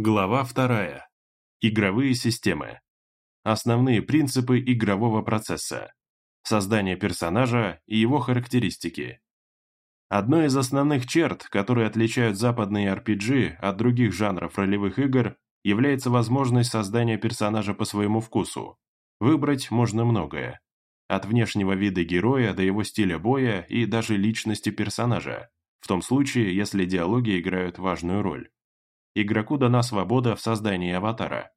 Глава вторая. Игровые системы. Основные принципы игрового процесса. Создание персонажа и его характеристики. Одной из основных черт, которые отличают западные RPG от других жанров ролевых игр, является возможность создания персонажа по своему вкусу. Выбрать можно многое. От внешнего вида героя до его стиля боя и даже личности персонажа, в том случае, если диалоги играют важную роль. Игроку дана свобода в создании аватара.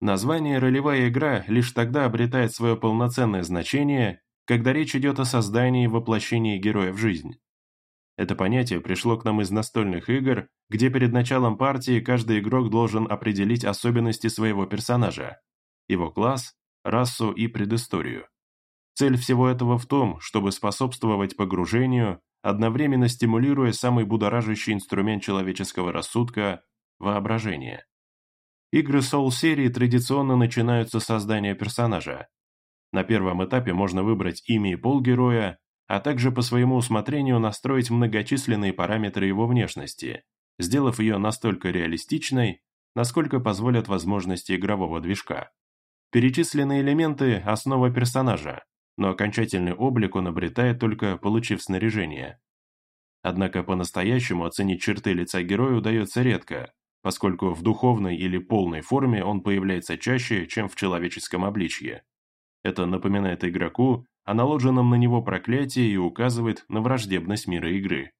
Название «ролевая игра» лишь тогда обретает свое полноценное значение, когда речь идет о создании и воплощении героя в жизнь. Это понятие пришло к нам из настольных игр, где перед началом партии каждый игрок должен определить особенности своего персонажа, его класс, расу и предысторию. Цель всего этого в том, чтобы способствовать погружению, одновременно стимулируя самый будоражащий инструмент человеческого рассудка – воображение. Игры Soul-серии традиционно начинаются с создания персонажа. На первом этапе можно выбрать имя и пол героя, а также по своему усмотрению настроить многочисленные параметры его внешности, сделав ее настолько реалистичной, насколько позволят возможности игрового движка. Перечисленные элементы – основа персонажа, но окончательный облик он обретает только получив снаряжение. Однако по-настоящему оценить черты лица героя удается редко, поскольку в духовной или полной форме он появляется чаще, чем в человеческом обличье. Это напоминает игроку о наложенном на него проклятии и указывает на враждебность мира игры.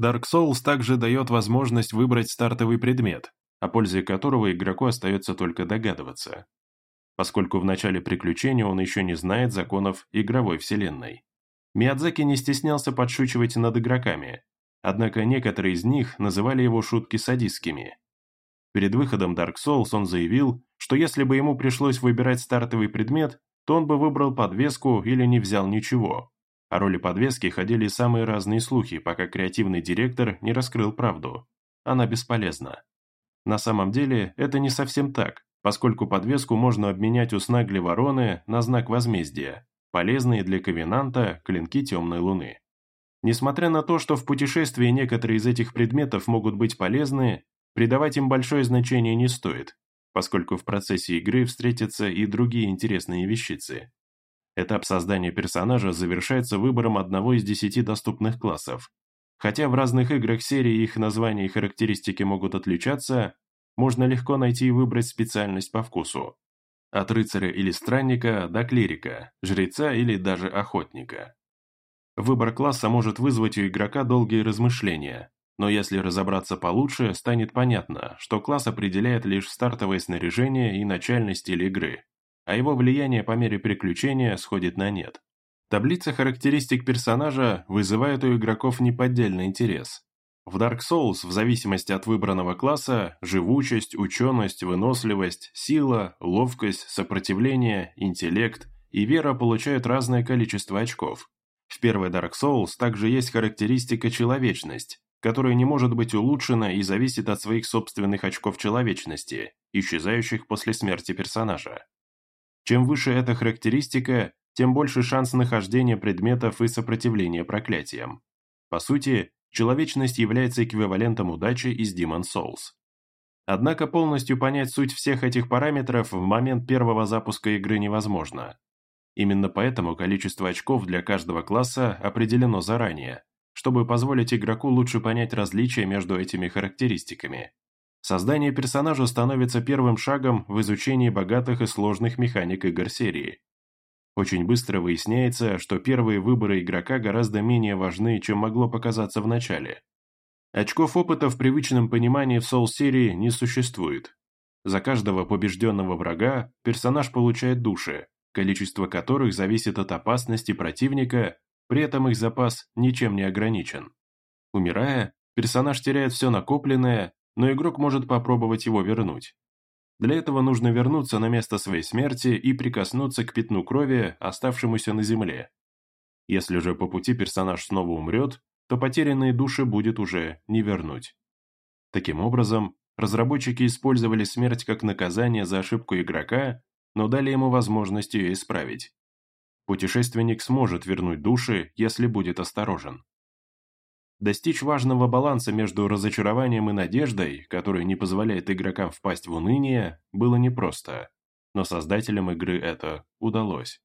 Dark Souls также дает возможность выбрать стартовый предмет, о пользе которого игроку остается только догадываться, поскольку в начале приключения он еще не знает законов игровой вселенной. Миядзаки не стеснялся подшучивать над игроками, однако некоторые из них называли его шутки садистскими. Перед выходом Dark Souls он заявил, что если бы ему пришлось выбирать стартовый предмет, то он бы выбрал подвеску или не взял ничего. О роли подвески ходили самые разные слухи, пока креативный директор не раскрыл правду. Она бесполезна. На самом деле, это не совсем так, поскольку подвеску можно обменять у Снагли Вороны на знак возмездия, полезные для Ковенанта клинки Темной Луны. Несмотря на то, что в путешествии некоторые из этих предметов могут быть полезны, придавать им большое значение не стоит, поскольку в процессе игры встретятся и другие интересные вещицы. Этап создания персонажа завершается выбором одного из десяти доступных классов. Хотя в разных играх серии их названия и характеристики могут отличаться, можно легко найти и выбрать специальность по вкусу. От рыцаря или странника до клирика, жреца или даже охотника. Выбор класса может вызвать у игрока долгие размышления, но если разобраться получше, станет понятно, что класс определяет лишь стартовое снаряжение и начальный стиль игры, а его влияние по мере приключения сходит на нет. Таблица характеристик персонажа вызывает у игроков неподдельный интерес. В Dark Souls, в зависимости от выбранного класса, живучесть, ученость, выносливость, сила, ловкость, сопротивление, интеллект и вера получают разное количество очков. В первой Dark Souls также есть характеристика человечность, которая не может быть улучшена и зависит от своих собственных очков человечности, исчезающих после смерти персонажа. Чем выше эта характеристика, тем больше шанс нахождения предметов и сопротивления проклятиям. По сути, человечность является эквивалентом удачи из Demon Souls. Однако полностью понять суть всех этих параметров в момент первого запуска игры невозможно. Именно поэтому количество очков для каждого класса определено заранее, чтобы позволить игроку лучше понять различия между этими характеристиками. Создание персонажа становится первым шагом в изучении богатых и сложных механик игр серии. Очень быстро выясняется, что первые выборы игрока гораздо менее важны, чем могло показаться в начале. Очков опыта в привычном понимании в Soul-серии не существует. За каждого побежденного врага персонаж получает души, количество которых зависит от опасности противника при этом их запас ничем не ограничен. Умирая, персонаж теряет все накопленное, но игрок может попробовать его вернуть. Для этого нужно вернуться на место своей смерти и прикоснуться к пятну крови, оставшемуся на земле. Если же по пути персонаж снова умрет, то потерянные души будет уже не вернуть. Таким образом, разработчики использовали смерть как наказание за ошибку игрока, но дали ему возможность ее исправить. Путешественник сможет вернуть души, если будет осторожен. Достичь важного баланса между разочарованием и надеждой, который не позволяет игрокам впасть в уныние, было непросто, но создателям игры это удалось.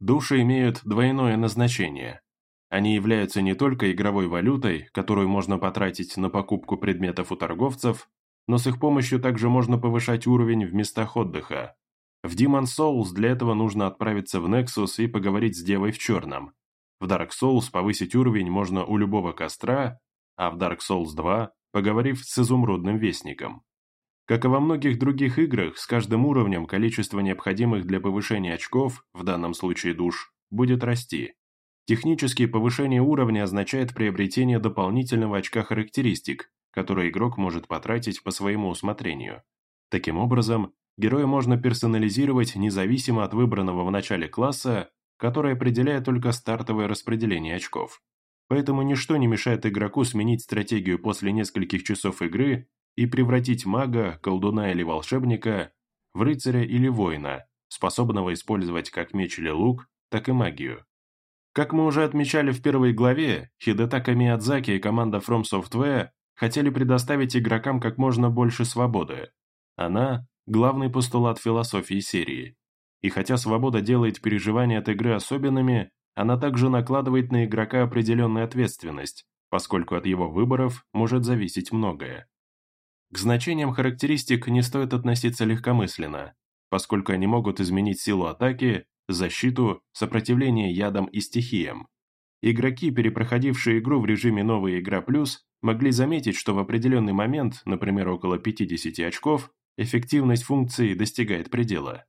Души имеют двойное назначение. Они являются не только игровой валютой, которую можно потратить на покупку предметов у торговцев, но с их помощью также можно повышать уровень в местах отдыха. В Demon Souls для этого нужно отправиться в Nexus и поговорить с Девой в Черном, в Dark Souls повысить уровень можно у любого костра, а в Dark Souls 2 поговорив с изумрудным вестником. Как и во многих других играх, с каждым уровнем количество необходимых для повышения очков, в данном случае душ, будет расти. Технически повышение уровня означает приобретение дополнительного очка характеристик, который игрок может потратить по своему усмотрению. Таким образом, героя можно персонализировать независимо от выбранного в начале класса который определяет только стартовое распределение очков. Поэтому ничто не мешает игроку сменить стратегию после нескольких часов игры и превратить мага, колдуна или волшебника в рыцаря или воина, способного использовать как меч или лук, так и магию. Как мы уже отмечали в первой главе, Хидетака Миядзаки и команда From Software хотели предоставить игрокам как можно больше свободы. Она – главный постулат философии серии. И хотя свобода делает переживания от игры особенными, она также накладывает на игрока определенную ответственность, поскольку от его выборов может зависеть многое. К значениям характеристик не стоит относиться легкомысленно, поскольку они могут изменить силу атаки, защиту, сопротивление ядам и стихиям. Игроки, перепроходившие игру в режиме «Новая игра плюс», могли заметить, что в определенный момент, например, около 50 очков, эффективность функции достигает предела.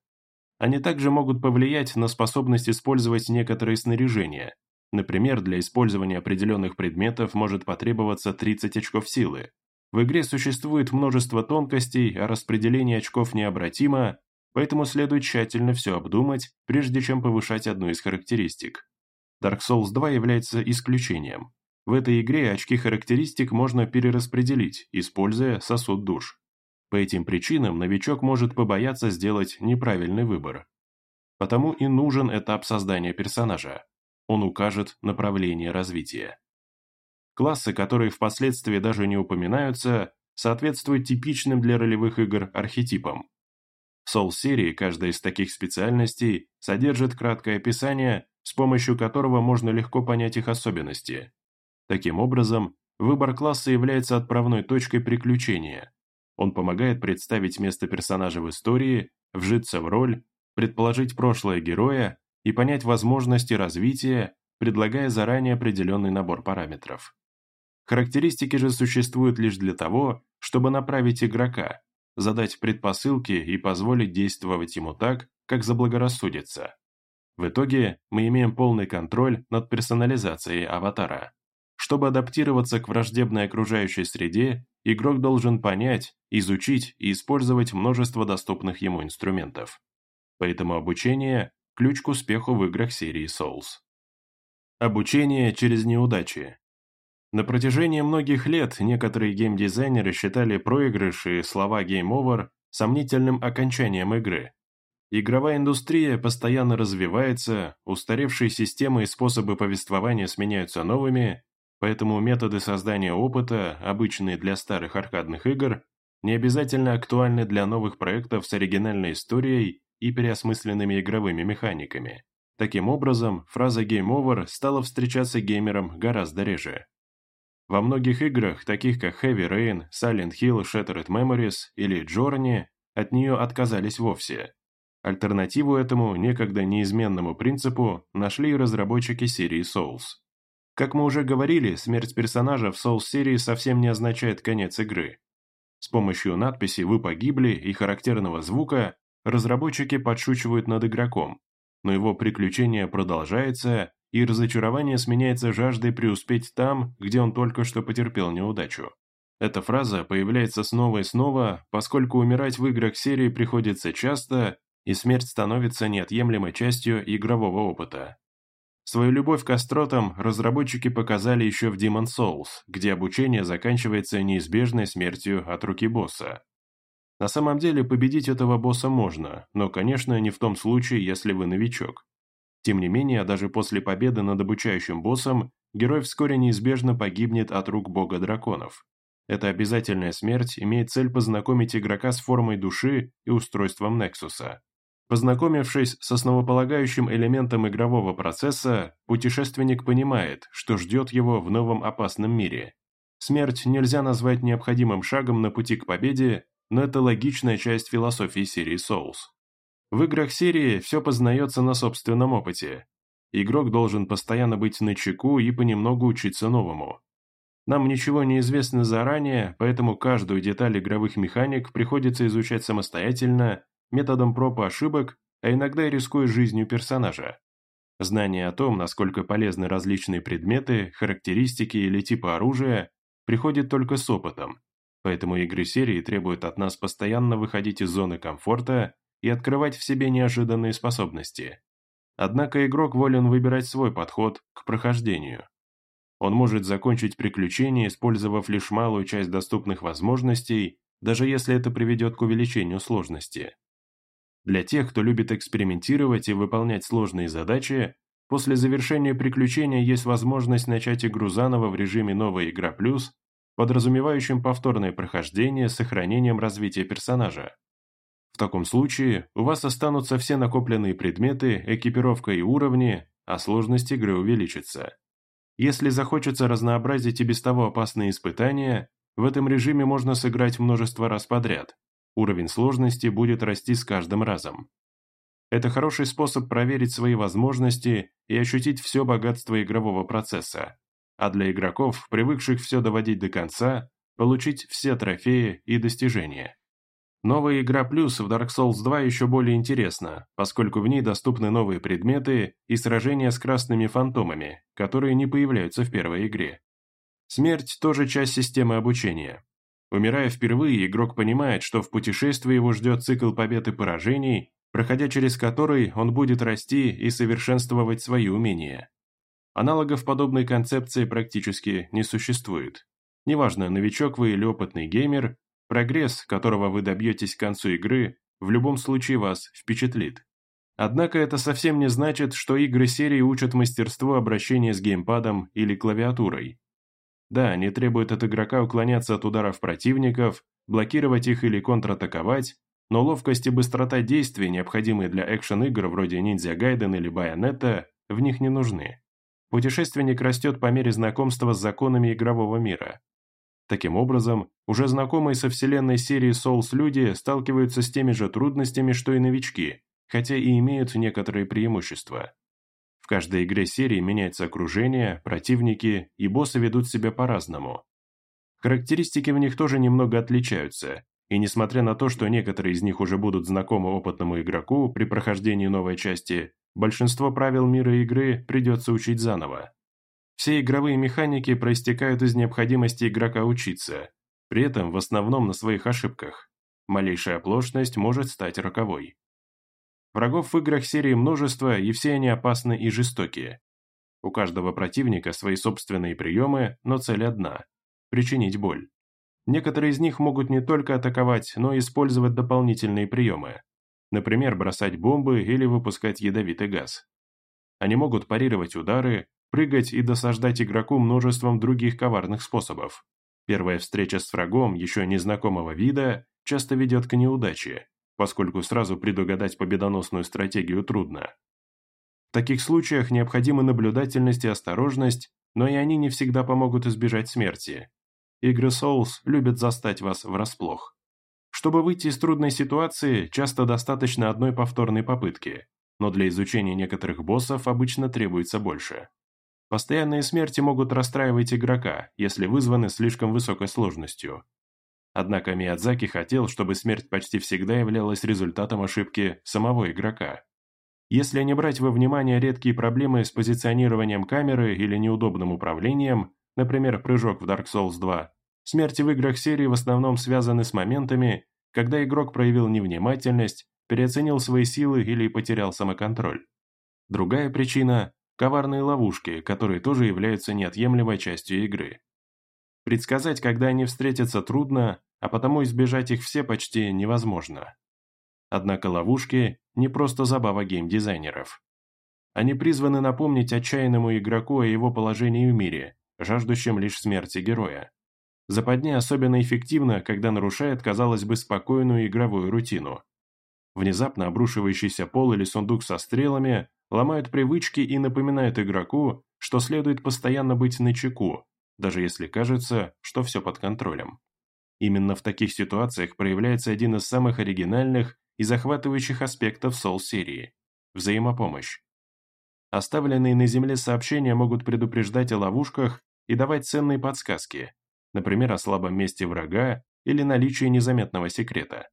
Они также могут повлиять на способность использовать некоторые снаряжения. Например, для использования определенных предметов может потребоваться 30 очков силы. В игре существует множество тонкостей, а распределение очков необратимо, поэтому следует тщательно все обдумать, прежде чем повышать одну из характеристик. Dark Souls 2 является исключением. В этой игре очки характеристик можно перераспределить, используя сосуд душ. По этим причинам новичок может побояться сделать неправильный выбор. Потому и нужен этап создания персонажа. Он укажет направление развития. Классы, которые впоследствии даже не упоминаются, соответствуют типичным для ролевых игр архетипам. В Soul-серии каждая из таких специальностей содержит краткое описание, с помощью которого можно легко понять их особенности. Таким образом, выбор класса является отправной точкой приключения, он помогает представить место персонажа в истории, вжиться в роль, предположить прошлое героя и понять возможности развития, предлагая заранее определенный набор параметров. Характеристики же существуют лишь для того, чтобы направить игрока, задать предпосылки и позволить действовать ему так, как заблагорассудится. В итоге мы имеем полный контроль над персонализацией аватара. Чтобы адаптироваться к враждебной окружающей среде, игрок должен понять, изучить и использовать множество доступных ему инструментов. Поэтому обучение – ключ к успеху в играх серии Souls. Обучение через неудачи. На протяжении многих лет некоторые геймдизайнеры считали проигрыш и слова Game Over сомнительным окончанием игры. Игровая индустрия постоянно развивается, устаревшие системы и способы повествования сменяются новыми, Поэтому методы создания опыта, обычные для старых аркадных игр, не обязательно актуальны для новых проектов с оригинальной историей и переосмысленными игровыми механиками. Таким образом, фраза «Game Over» стала встречаться геймерам гораздо реже. Во многих играх, таких как Heavy Rain, Silent Hill, Shattered Memories или Journey, от нее отказались вовсе. Альтернативу этому некогда неизменному принципу нашли разработчики серии Souls. Как мы уже говорили, смерть персонажа в Souls-серии совсем не означает конец игры. С помощью надписи «Вы погибли» и характерного звука разработчики подшучивают над игроком, но его приключение продолжается, и разочарование сменяется жаждой преуспеть там, где он только что потерпел неудачу. Эта фраза появляется снова и снова, поскольку умирать в играх серии приходится часто, и смерть становится неотъемлемой частью игрового опыта. Свою любовь к остротам разработчики показали еще в Demon Souls, где обучение заканчивается неизбежной смертью от руки босса. На самом деле победить этого босса можно, но, конечно, не в том случае, если вы новичок. Тем не менее, даже после победы над обучающим боссом, герой вскоре неизбежно погибнет от рук бога драконов. Эта обязательная смерть имеет цель познакомить игрока с формой души и устройством Нексуса. Познакомившись с основополагающим элементом игрового процесса, путешественник понимает, что ждет его в новом опасном мире. Смерть нельзя назвать необходимым шагом на пути к победе, но это логичная часть философии серии Souls. В играх серии все познается на собственном опыте. Игрок должен постоянно быть на чеку и понемногу учиться новому. Нам ничего не известно заранее, поэтому каждую деталь игровых механик приходится изучать самостоятельно методом проб и ошибок, а иногда и рискуя жизнью персонажа. Знание о том, насколько полезны различные предметы, характеристики или типы оружия, приходит только с опытом, поэтому игры серии требуют от нас постоянно выходить из зоны комфорта и открывать в себе неожиданные способности. Однако игрок волен выбирать свой подход к прохождению. Он может закончить приключение, использовав лишь малую часть доступных возможностей, даже если это приведет к увеличению сложности. Для тех, кто любит экспериментировать и выполнять сложные задачи, после завершения приключения есть возможность начать игру заново в режиме «Новая игра плюс», подразумевающим повторное прохождение с сохранением развития персонажа. В таком случае у вас останутся все накопленные предметы, экипировка и уровни, а сложность игры увеличится. Если захочется разнообразить и без того опасные испытания, в этом режиме можно сыграть множество раз подряд, Уровень сложности будет расти с каждым разом. Это хороший способ проверить свои возможности и ощутить все богатство игрового процесса, а для игроков, привыкших все доводить до конца, получить все трофеи и достижения. Новая игра плюс в Dark Souls 2 еще более интересна, поскольку в ней доступны новые предметы и сражения с красными фантомами, которые не появляются в первой игре. Смерть тоже часть системы обучения. Умирая впервые, игрок понимает, что в путешествии его ждет цикл побед и поражений, проходя через который он будет расти и совершенствовать свои умения. Аналогов подобной концепции практически не существует. Неважно, новичок вы или опытный геймер, прогресс, которого вы добьетесь к концу игры, в любом случае вас впечатлит. Однако это совсем не значит, что игры серии учат мастерству обращения с геймпадом или клавиатурой. Да, они требуют от игрока уклоняться от ударов противников, блокировать их или контратаковать, но ловкость и быстрота действий, необходимые для экшен-игр вроде Ninja Gaiden или Bayonetta, в них не нужны. Путешественник растет по мере знакомства с законами игрового мира. Таким образом, уже знакомые со вселенной серии Souls люди сталкиваются с теми же трудностями, что и новички, хотя и имеют некоторые преимущества каждой игре серии меняется окружение, противники и боссы ведут себя по-разному. Характеристики в них тоже немного отличаются, и несмотря на то, что некоторые из них уже будут знакомы опытному игроку при прохождении новой части, большинство правил мира игры придется учить заново. Все игровые механики проистекают из необходимости игрока учиться, при этом в основном на своих ошибках. Малейшая оплошность может стать роковой. Врагов в играх серии множество, и все они опасны и жестокие. У каждого противника свои собственные приемы, но цель одна – причинить боль. Некоторые из них могут не только атаковать, но и использовать дополнительные приемы. Например, бросать бомбы или выпускать ядовитый газ. Они могут парировать удары, прыгать и досаждать игроку множеством других коварных способов. Первая встреча с врагом еще незнакомого вида часто ведет к неудаче, поскольку сразу предугадать победоносную стратегию трудно. В таких случаях необходима наблюдательность и осторожность, но и они не всегда помогут избежать смерти. Игры Souls любят застать вас врасплох. Чтобы выйти из трудной ситуации, часто достаточно одной повторной попытки, но для изучения некоторых боссов обычно требуется больше. Постоянные смерти могут расстраивать игрока, если вызваны слишком высокой сложностью, Однако Миядзаки хотел, чтобы смерть почти всегда являлась результатом ошибки самого игрока. Если не брать во внимание редкие проблемы с позиционированием камеры или неудобным управлением, например, прыжок в Dark Souls 2, смерти в играх серии в основном связаны с моментами, когда игрок проявил невнимательность, переоценил свои силы или потерял самоконтроль. Другая причина – коварные ловушки, которые тоже являются неотъемлемой частью игры. Предсказать, когда они встретятся, трудно, а потому избежать их все почти невозможно. Однако ловушки – не просто забава геймдизайнеров. Они призваны напомнить отчаянному игроку о его положении в мире, жаждущем лишь смерти героя. Западня особенно эффективна, когда нарушает, казалось бы, спокойную игровую рутину. Внезапно обрушивающийся пол или сундук со стрелами ломают привычки и напоминают игроку, что следует постоянно быть начеку, даже если кажется, что все под контролем. Именно в таких ситуациях проявляется один из самых оригинальных и захватывающих аспектов Soul-серии – взаимопомощь. Оставленные на Земле сообщения могут предупреждать о ловушках и давать ценные подсказки, например, о слабом месте врага или наличии незаметного секрета.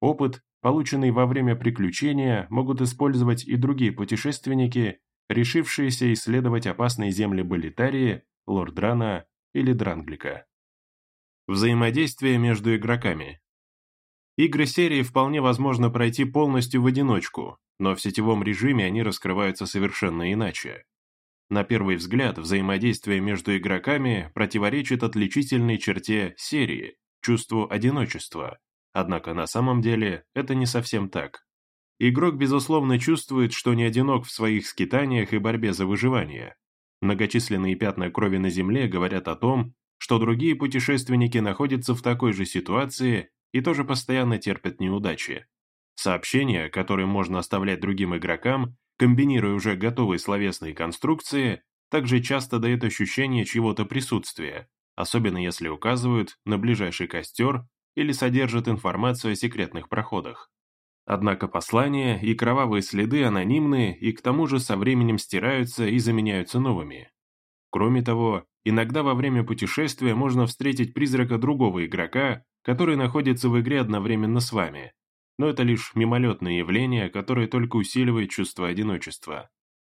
Опыт, полученный во время приключения, могут использовать и другие путешественники, решившиеся исследовать опасные земли Болитарии, Лордрана или Дранглика. Взаимодействие между игроками. Игры серии вполне возможно пройти полностью в одиночку, но в сетевом режиме они раскрываются совершенно иначе. На первый взгляд, взаимодействие между игроками противоречит отличительной черте серии – чувству одиночества. Однако на самом деле это не совсем так. Игрок, безусловно, чувствует, что не одинок в своих скитаниях и борьбе за выживание. Многочисленные пятна крови на Земле говорят о том, что другие путешественники находятся в такой же ситуации и тоже постоянно терпят неудачи. Сообщения, которые можно оставлять другим игрокам, комбинируя уже готовые словесные конструкции, также часто дает ощущение чьего-то присутствия, особенно если указывают на ближайший костер или содержат информацию о секретных проходах. Однако послания и кровавые следы анонимны и к тому же со временем стираются и заменяются новыми. Кроме того, иногда во время путешествия можно встретить призрака другого игрока, который находится в игре одновременно с вами, но это лишь мимолетное явление, которое только усиливает чувство одиночества.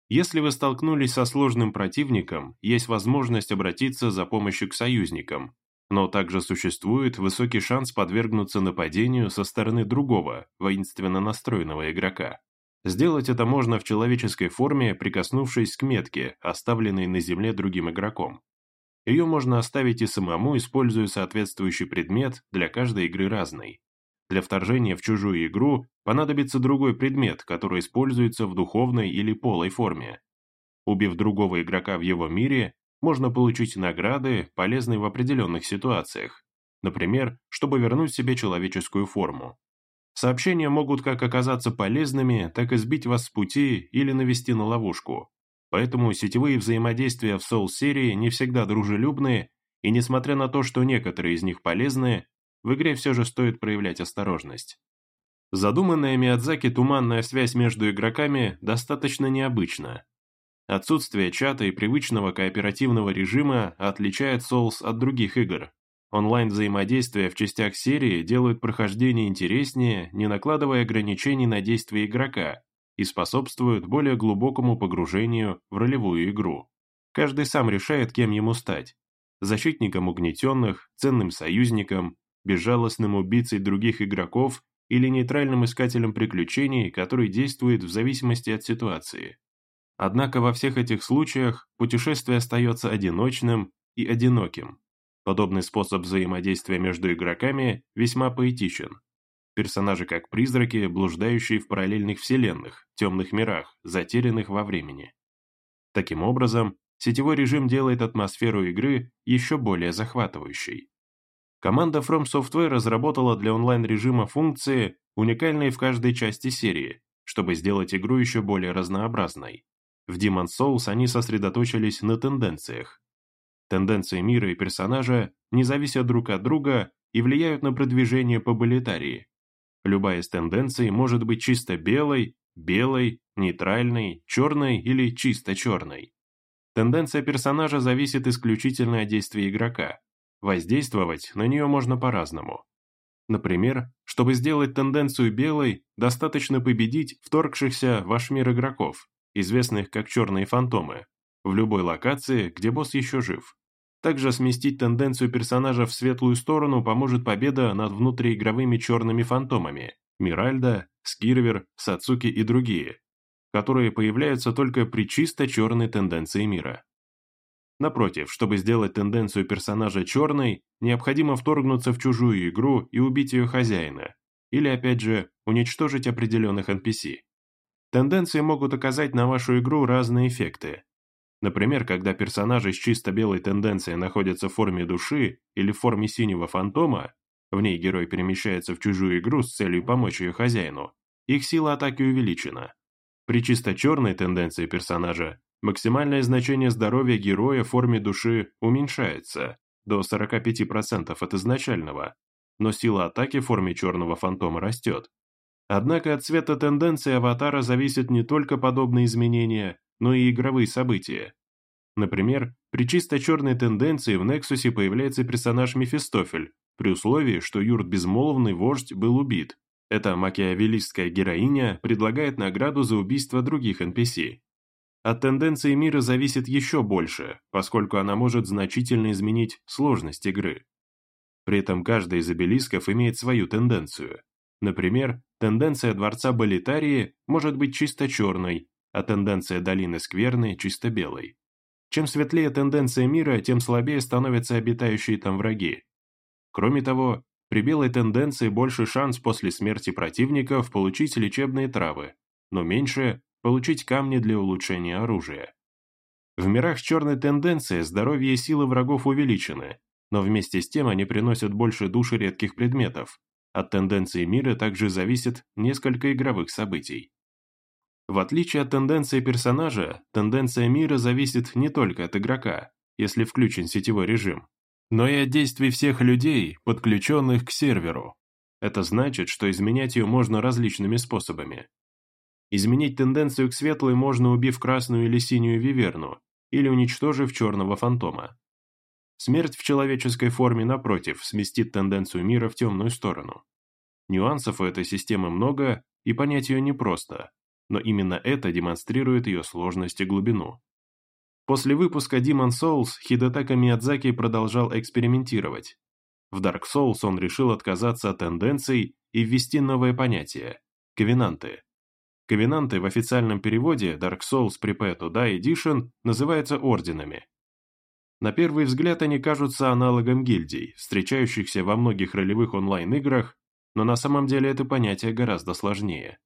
Если вы столкнулись со сложным противником, есть возможность обратиться за помощью к союзникам, но также существует высокий шанс подвергнуться нападению со стороны другого, воинственно настроенного игрока. Сделать это можно в человеческой форме, прикоснувшись к метке, оставленной на земле другим игроком. Ее можно оставить и самому, используя соответствующий предмет, для каждой игры разный. Для вторжения в чужую игру понадобится другой предмет, который используется в духовной или полой форме. Убив другого игрока в его мире, можно получить награды, полезные в определенных ситуациях, например, чтобы вернуть себе человеческую форму. Сообщения могут как оказаться полезными, так и сбить вас с пути или навести на ловушку. Поэтому сетевые взаимодействия в Soul-серии не всегда дружелюбные, и несмотря на то, что некоторые из них полезны, в игре все же стоит проявлять осторожность. Задуманная Миядзаки туманная связь между игроками достаточно необычна. Отсутствие чата и привычного кооперативного режима отличает Souls от других игр. Онлайн-взаимодействия в частях серии делают прохождение интереснее, не накладывая ограничений на действия игрока, и способствуют более глубокому погружению в ролевую игру. Каждый сам решает, кем ему стать – защитником угнетенных, ценным союзником, безжалостным убийцей других игроков или нейтральным искателем приключений, который действует в зависимости от ситуации. Однако во всех этих случаях путешествие остается одиночным и одиноким. Подобный способ взаимодействия между игроками весьма поэтичен. Персонажи как призраки, блуждающие в параллельных вселенных, темных мирах, затерянных во времени. Таким образом, сетевой режим делает атмосферу игры еще более захватывающей. Команда From Software разработала для онлайн-режима функции, уникальные в каждой части серии, чтобы сделать игру еще более разнообразной. В Demon's Souls они сосредоточились на тенденциях. Тенденции мира и персонажа не зависят друг от друга и влияют на продвижение по болитарии. Любая из тенденций может быть чисто белой, белой, нейтральной, черной или чисто черной. Тенденция персонажа зависит исключительно от действия игрока. Воздействовать на нее можно по-разному. Например, чтобы сделать тенденцию белой, достаточно победить вторгшихся в ваш мир игроков, известных как черные фантомы, в любой локации, где босс еще жив. Также сместить тенденцию персонажа в светлую сторону поможет победа над внутриигровыми черными фантомами Миральда, Скирвер, Сацуки и другие, которые появляются только при чисто черной тенденции мира. Напротив, чтобы сделать тенденцию персонажа черной, необходимо вторгнуться в чужую игру и убить ее хозяина, или опять же, уничтожить определенных NPC. Тенденции могут оказать на вашу игру разные эффекты. Например, когда персонажи с чисто белой тенденцией находятся в форме души или в форме синего фантома, в ней герой перемещается в чужую игру с целью помочь ее хозяину, их сила атаки увеличена. При чисто черной тенденции персонажа максимальное значение здоровья героя в форме души уменьшается до 45% от изначального, но сила атаки в форме черного фантома растет. Однако от цвета тенденции аватара зависят не только подобные изменения, но и игровые события. Например, при чисто черной тенденции в Нексусе появляется персонаж Мефистофель, при условии, что Юрт Безмолвный вождь был убит, эта макиавеллистская героиня предлагает награду за убийство других NPC. От тенденции мира зависит еще больше, поскольку она может значительно изменить сложность игры. При этом каждый из обелисков имеет свою тенденцию. Например, тенденция Дворца Болитарии может быть чисто черной, а тенденция Долины Скверны – чисто белой. Чем светлее тенденция мира, тем слабее становятся обитающие там враги. Кроме того, при белой тенденции больше шанс после смерти противников получить лечебные травы, но меньше – получить камни для улучшения оружия. В мирах с черной тенденцией здоровье и силы врагов увеличены, но вместе с тем они приносят больше души редких предметов. От тенденции мира также зависит несколько игровых событий. В отличие от тенденции персонажа, тенденция мира зависит не только от игрока, если включен сетевой режим, но и от действий всех людей, подключенных к серверу. Это значит, что изменять ее можно различными способами. Изменить тенденцию к светлой можно, убив красную или синюю виверну, или уничтожив черного фантома. Смерть в человеческой форме, напротив, сместит тенденцию мира в темную сторону. Нюансов у этой системы много, и понять ее непросто, но именно это демонстрирует ее сложность и глубину. После выпуска Demon Souls Хидетака Миядзаки продолжал экспериментировать. В Dark Souls он решил отказаться от тенденций и ввести новое понятие – ковенанты. Ковенанты в официальном переводе Dark Souls Prepare to Die Edition называются орденами. На первый взгляд они кажутся аналогом гильдий, встречающихся во многих ролевых онлайн-играх, но на самом деле это понятие гораздо сложнее.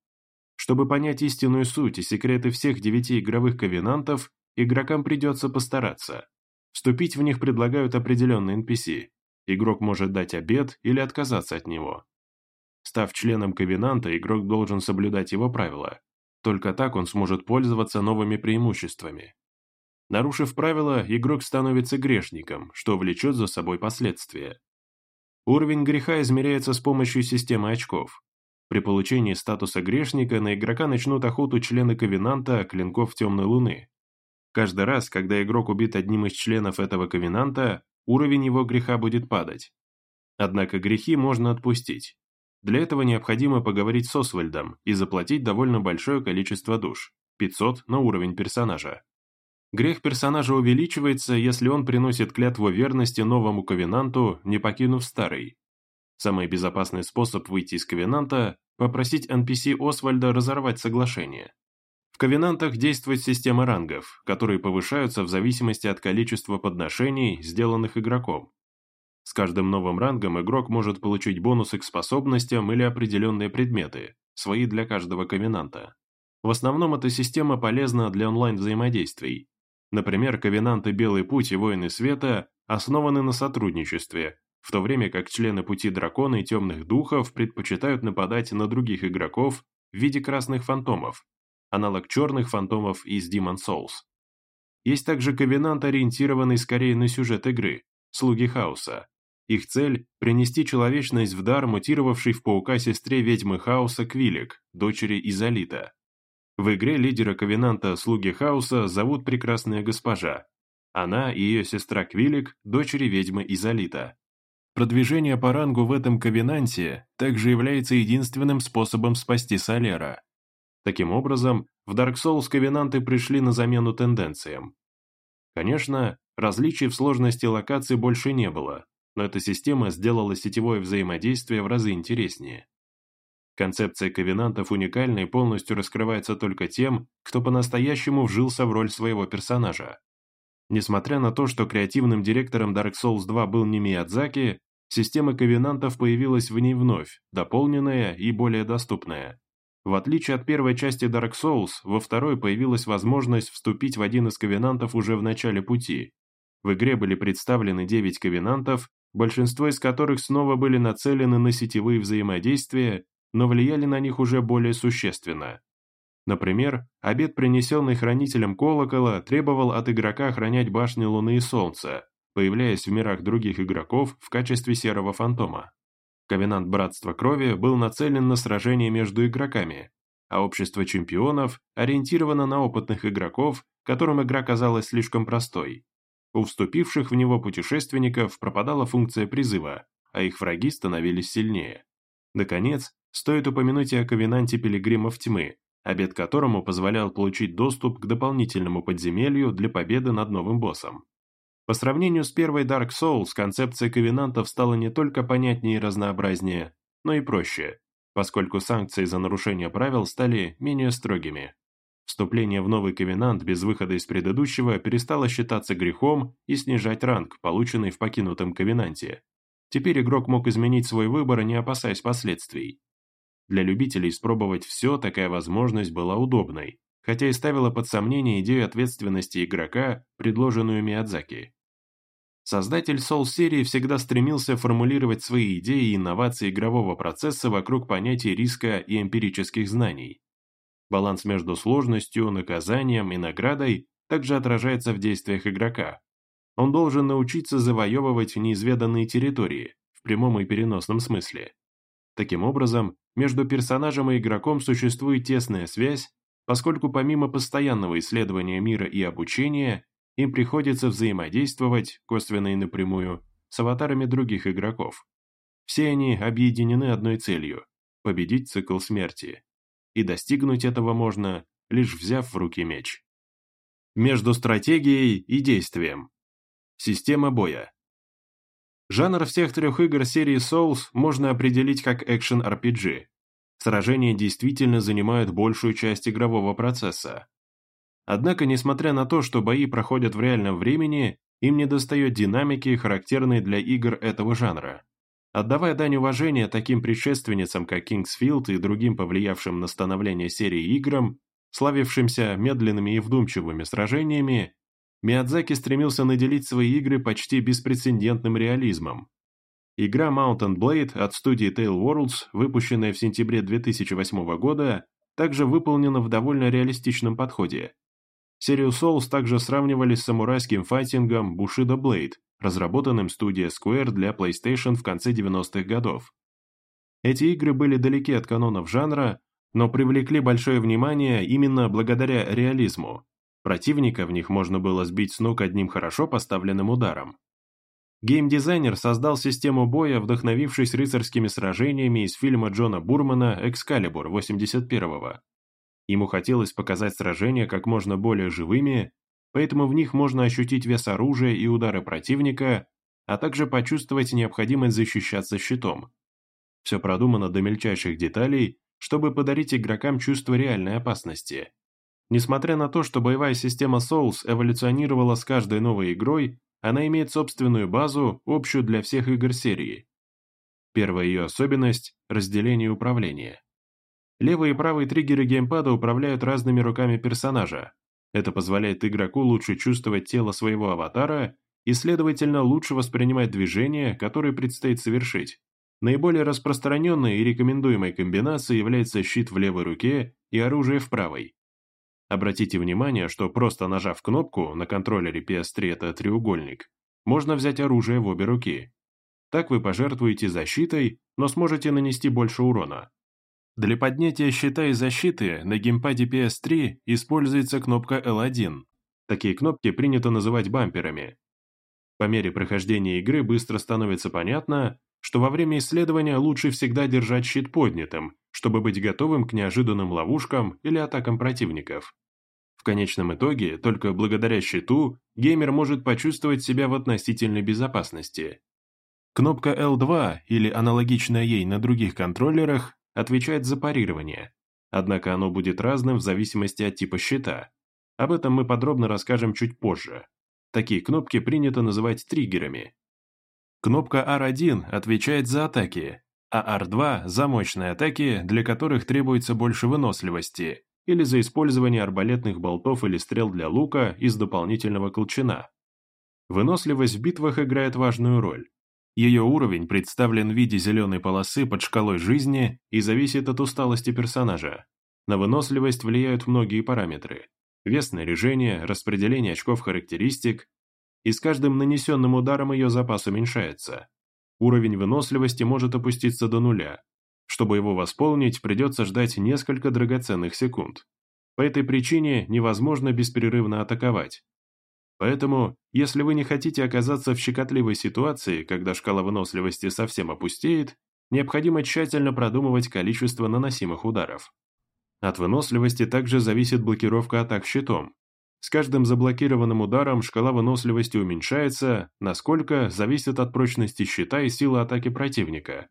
Чтобы понять истинную суть и секреты всех девяти игровых ковенантов, игрокам придется постараться. Вступить в них предлагают определенные NPC. Игрок может дать обед или отказаться от него. Став членом Ковенанта, игрок должен соблюдать его правила. Только так он сможет пользоваться новыми преимуществами. Нарушив правила, игрок становится грешником, что влечет за собой последствия. Уровень греха измеряется с помощью системы очков. При получении статуса грешника на игрока начнут охоту члены Ковенанта Клинков Темной Луны. Каждый раз, когда игрок убит одним из членов этого ковенанта, уровень его греха будет падать. Однако грехи можно отпустить. Для этого необходимо поговорить с Освальдом и заплатить довольно большое количество душ – 500 на уровень персонажа. Грех персонажа увеличивается, если он приносит клятву верности новому ковенанту, не покинув старый. Самый безопасный способ выйти из ковенанта – попросить NPC Освальда разорвать соглашение. В ковенантах действует система рангов, которые повышаются в зависимости от количества подношений, сделанных игроком. С каждым новым рангом игрок может получить бонусы к способностям или определенные предметы, свои для каждого ковенанта. В основном эта система полезна для онлайн-взаимодействий. Например, ковенанты Белый Путь и Воины Света основаны на сотрудничестве, в то время как члены Пути Дракона и Темных Духов предпочитают нападать на других игроков в виде красных фантомов, аналог черных фантомов из Demon Souls. Есть также ковенант, ориентированный скорее на сюжет игры, слуги хаоса. Их цель – принести человечность в дар мутировавшей в паука-сестре ведьмы хаоса Квилик, дочери Изолита. В игре лидера ковенанта слуги хаоса зовут Прекрасная Госпожа. Она и ее сестра Квилик – дочери ведьмы Изолита. Продвижение по рангу в этом ковенанте также является единственным способом спасти Солера. Таким образом, в Dark Souls ковенанты пришли на замену тенденциям. Конечно, различий в сложности локаций больше не было, но эта система сделала сетевое взаимодействие в разы интереснее. Концепция ковенантов уникальна и полностью раскрывается только тем, кто по-настоящему вжился в роль своего персонажа. Несмотря на то, что креативным директором Dark Souls 2 был не Миядзаки, система ковенантов появилась в ней вновь, дополненная и более доступная. В отличие от первой части Dark Souls, во второй появилась возможность вступить в один из ковенантов уже в начале пути. В игре были представлены 9 ковенантов, большинство из которых снова были нацелены на сетевые взаимодействия, но влияли на них уже более существенно. Например, обед, принесенный хранителем колокола, требовал от игрока охранять башни Луны и Солнца, появляясь в мирах других игроков в качестве серого фантома. Ковенант Братства Крови был нацелен на сражение между игроками, а Общество Чемпионов ориентировано на опытных игроков, которым игра казалась слишком простой. У вступивших в него путешественников пропадала функция призыва, а их враги становились сильнее. Наконец, стоит упомянуть и о Ковенанте Пилигримов Тьмы, обед которому позволял получить доступ к дополнительному подземелью для победы над новым боссом. По сравнению с первой Dark Souls, концепция ковенантов стала не только понятнее и разнообразнее, но и проще, поскольку санкции за нарушение правил стали менее строгими. Вступление в новый ковенант без выхода из предыдущего перестало считаться грехом и снижать ранг, полученный в покинутом ковенанте. Теперь игрок мог изменить свой выбор, не опасаясь последствий. Для любителей испробовать все такая возможность была удобной, хотя и ставила под сомнение идею ответственности игрока, предложенную Миядзаки. Создатель Soul-серии всегда стремился формулировать свои идеи и инновации игрового процесса вокруг понятий риска и эмпирических знаний. Баланс между сложностью, наказанием и наградой также отражается в действиях игрока. Он должен научиться завоевывать неизведанные территории, в прямом и переносном смысле. Таким образом, между персонажем и игроком существует тесная связь, поскольку помимо постоянного исследования мира и обучения, им приходится взаимодействовать, косвенно и напрямую, с аватарами других игроков. Все они объединены одной целью – победить цикл смерти. И достигнуть этого можно, лишь взяв в руки меч. Между стратегией и действием. Система боя. Жанр всех трех игр серии Souls можно определить как экшен-RPG. Сражения действительно занимают большую часть игрового процесса, Однако, несмотря на то, что бои проходят в реальном времени, им недостает динамики, характерной для игр этого жанра. Отдавая дань уважения таким предшественницам, как Kingsfield и другим повлиявшим на становление серии играм, славившимся медленными и вдумчивыми сражениями, Миядзаки стремился наделить свои игры почти беспрецедентным реализмом. Игра Mountain Blade от студии Tale Worlds, выпущенная в сентябре 2008 года, также выполнена в довольно реалистичном подходе. Серию Souls также сравнивали с самурайским файтингом Bushido Blade, разработанным студией Square для PlayStation в конце 90-х годов. Эти игры были далеки от канонов жанра, но привлекли большое внимание именно благодаря реализму. Противника в них можно было сбить с ног одним хорошо поставленным ударом. Геймдизайнер создал систему боя, вдохновившись рыцарскими сражениями из фильма Джона Бурмана «Экскалибур» 81-го. Ему хотелось показать сражения как можно более живыми, поэтому в них можно ощутить вес оружия и удары противника, а также почувствовать необходимость защищаться щитом. Все продумано до мельчайших деталей, чтобы подарить игрокам чувство реальной опасности. Несмотря на то, что боевая система Souls эволюционировала с каждой новой игрой, она имеет собственную базу, общую для всех игр серии. Первая ее особенность – разделение управления. Левые и правые триггеры геймпада управляют разными руками персонажа. Это позволяет игроку лучше чувствовать тело своего аватара и, следовательно, лучше воспринимать движения, которые предстоит совершить. Наиболее распространенной и рекомендуемой комбинацией является щит в левой руке и оружие в правой. Обратите внимание, что просто нажав кнопку на контроллере PS3 это треугольник, можно взять оружие в обе руки. Так вы пожертвуете защитой, но сможете нанести больше урона. Для поднятия щита и защиты на геймпаде PS3 используется кнопка L1. Такие кнопки принято называть бамперами. По мере прохождения игры быстро становится понятно, что во время исследования лучше всегда держать щит поднятым, чтобы быть готовым к неожиданным ловушкам или атакам противников. В конечном итоге, только благодаря щиту, геймер может почувствовать себя в относительной безопасности. Кнопка L2 или аналогичная ей на других контроллерах отвечает за парирование, однако оно будет разным в зависимости от типа щита. Об этом мы подробно расскажем чуть позже. Такие кнопки принято называть триггерами. Кнопка R1 отвечает за атаки. а R2 – за мощные атаки, для которых требуется больше выносливости, или за использование арбалетных болтов или стрел для лука из дополнительного колчана. Выносливость в битвах играет важную роль. Ее уровень представлен в виде зеленой полосы под шкалой жизни и зависит от усталости персонажа. На выносливость влияют многие параметры. Вес снаряжения, распределение очков характеристик, и с каждым нанесенным ударом ее запас уменьшается. Уровень выносливости может опуститься до нуля. Чтобы его восполнить, придется ждать несколько драгоценных секунд. По этой причине невозможно беспрерывно атаковать. Поэтому, если вы не хотите оказаться в щекотливой ситуации, когда шкала выносливости совсем опустеет, необходимо тщательно продумывать количество наносимых ударов. От выносливости также зависит блокировка атак щитом. С каждым заблокированным ударом шкала выносливости уменьшается, насколько зависит от прочности щита и силы атаки противника.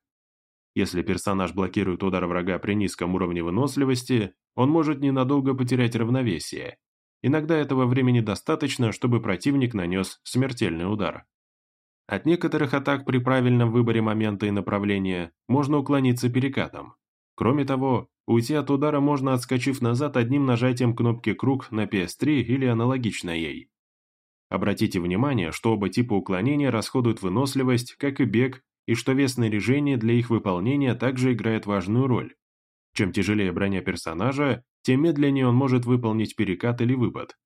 Если персонаж блокирует удар врага при низком уровне выносливости, он может ненадолго потерять равновесие. Иногда этого времени достаточно, чтобы противник нанес смертельный удар. От некоторых атак при правильном выборе момента и направления можно уклониться перекатом. Кроме того, уйти от удара можно, отскочив назад одним нажатием кнопки «Круг» на PS3 или аналогично ей. Обратите внимание, что оба типа уклонения расходуют выносливость, как и бег, и что вес снаряжения для их выполнения также играет важную роль. Чем тяжелее броня персонажа, тем медленнее он может выполнить перекат или выпад.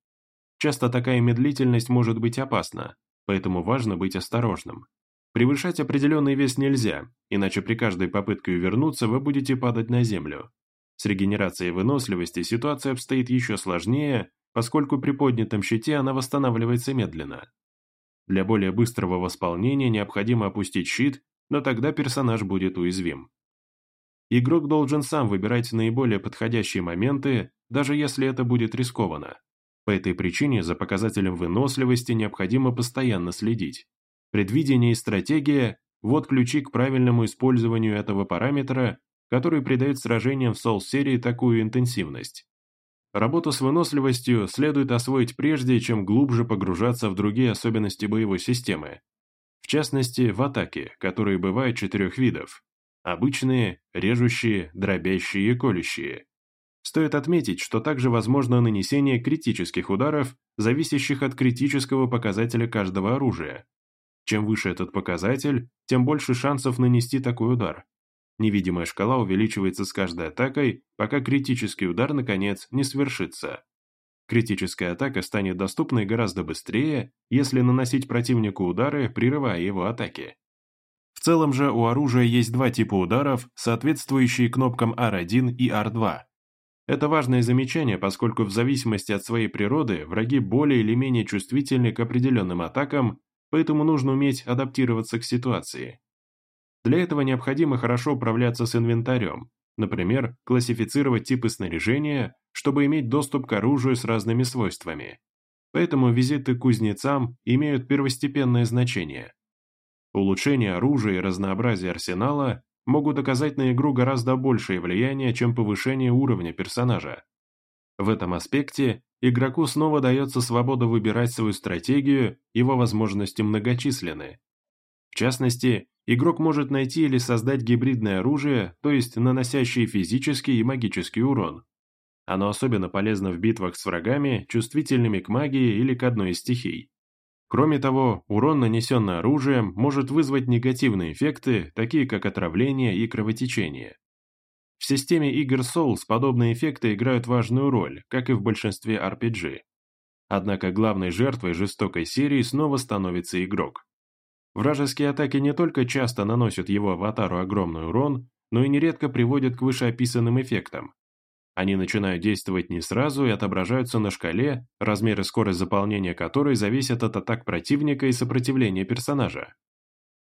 Часто такая медлительность может быть опасна, поэтому важно быть осторожным. Превышать определенный вес нельзя, иначе при каждой попытке увернуться вы будете падать на землю. С регенерацией выносливости ситуация обстоит еще сложнее, поскольку при поднятом щите она восстанавливается медленно. Для более быстрого восполнения необходимо опустить щит, но тогда персонаж будет уязвим. Игрок должен сам выбирать наиболее подходящие моменты, даже если это будет рискованно. По этой причине за показателем выносливости необходимо постоянно следить. Предвидение и стратегия – вот ключи к правильному использованию этого параметра, который придает сражениям в Souls-серии такую интенсивность. Работу с выносливостью следует освоить прежде, чем глубже погружаться в другие особенности боевой системы. В частности, в атаке, которые бывают четырех видов. Обычные, режущие, дробящие и колющие. Стоит отметить, что также возможно нанесение критических ударов, зависящих от критического показателя каждого оружия, чем выше этот показатель, тем больше шансов нанести такой удар. Невидимая шкала увеличивается с каждой атакой, пока критический удар, наконец, не свершится. Критическая атака станет доступной гораздо быстрее, если наносить противнику удары, прерывая его атаки. В целом же у оружия есть два типа ударов, соответствующие кнопкам R1 и R2. Это важное замечание, поскольку в зависимости от своей природы враги более или менее чувствительны к определенным атакам, поэтому нужно уметь адаптироваться к ситуации. Для этого необходимо хорошо управляться с инвентарем, например, классифицировать типы снаряжения, чтобы иметь доступ к оружию с разными свойствами. Поэтому визиты к кузнецам имеют первостепенное значение. Улучшение оружия и разнообразие арсенала могут оказать на игру гораздо большее влияние, чем повышение уровня персонажа. В этом аспекте игроку снова дается свобода выбирать свою стратегию, его возможности многочисленны. В частности, игрок может найти или создать гибридное оружие, то есть наносящее физический и магический урон. Оно особенно полезно в битвах с врагами, чувствительными к магии или к одной из стихий. Кроме того, урон, нанесенный оружием, может вызвать негативные эффекты, такие как отравление и кровотечение. В системе игр Souls подобные эффекты играют важную роль, как и в большинстве RPG. Однако главной жертвой жестокой серии снова становится игрок. Вражеские атаки не только часто наносят его аватару огромный урон, но и нередко приводят к вышеописанным эффектам. Они начинают действовать не сразу и отображаются на шкале, размер и скорость заполнения которой зависят от атак противника и сопротивления персонажа.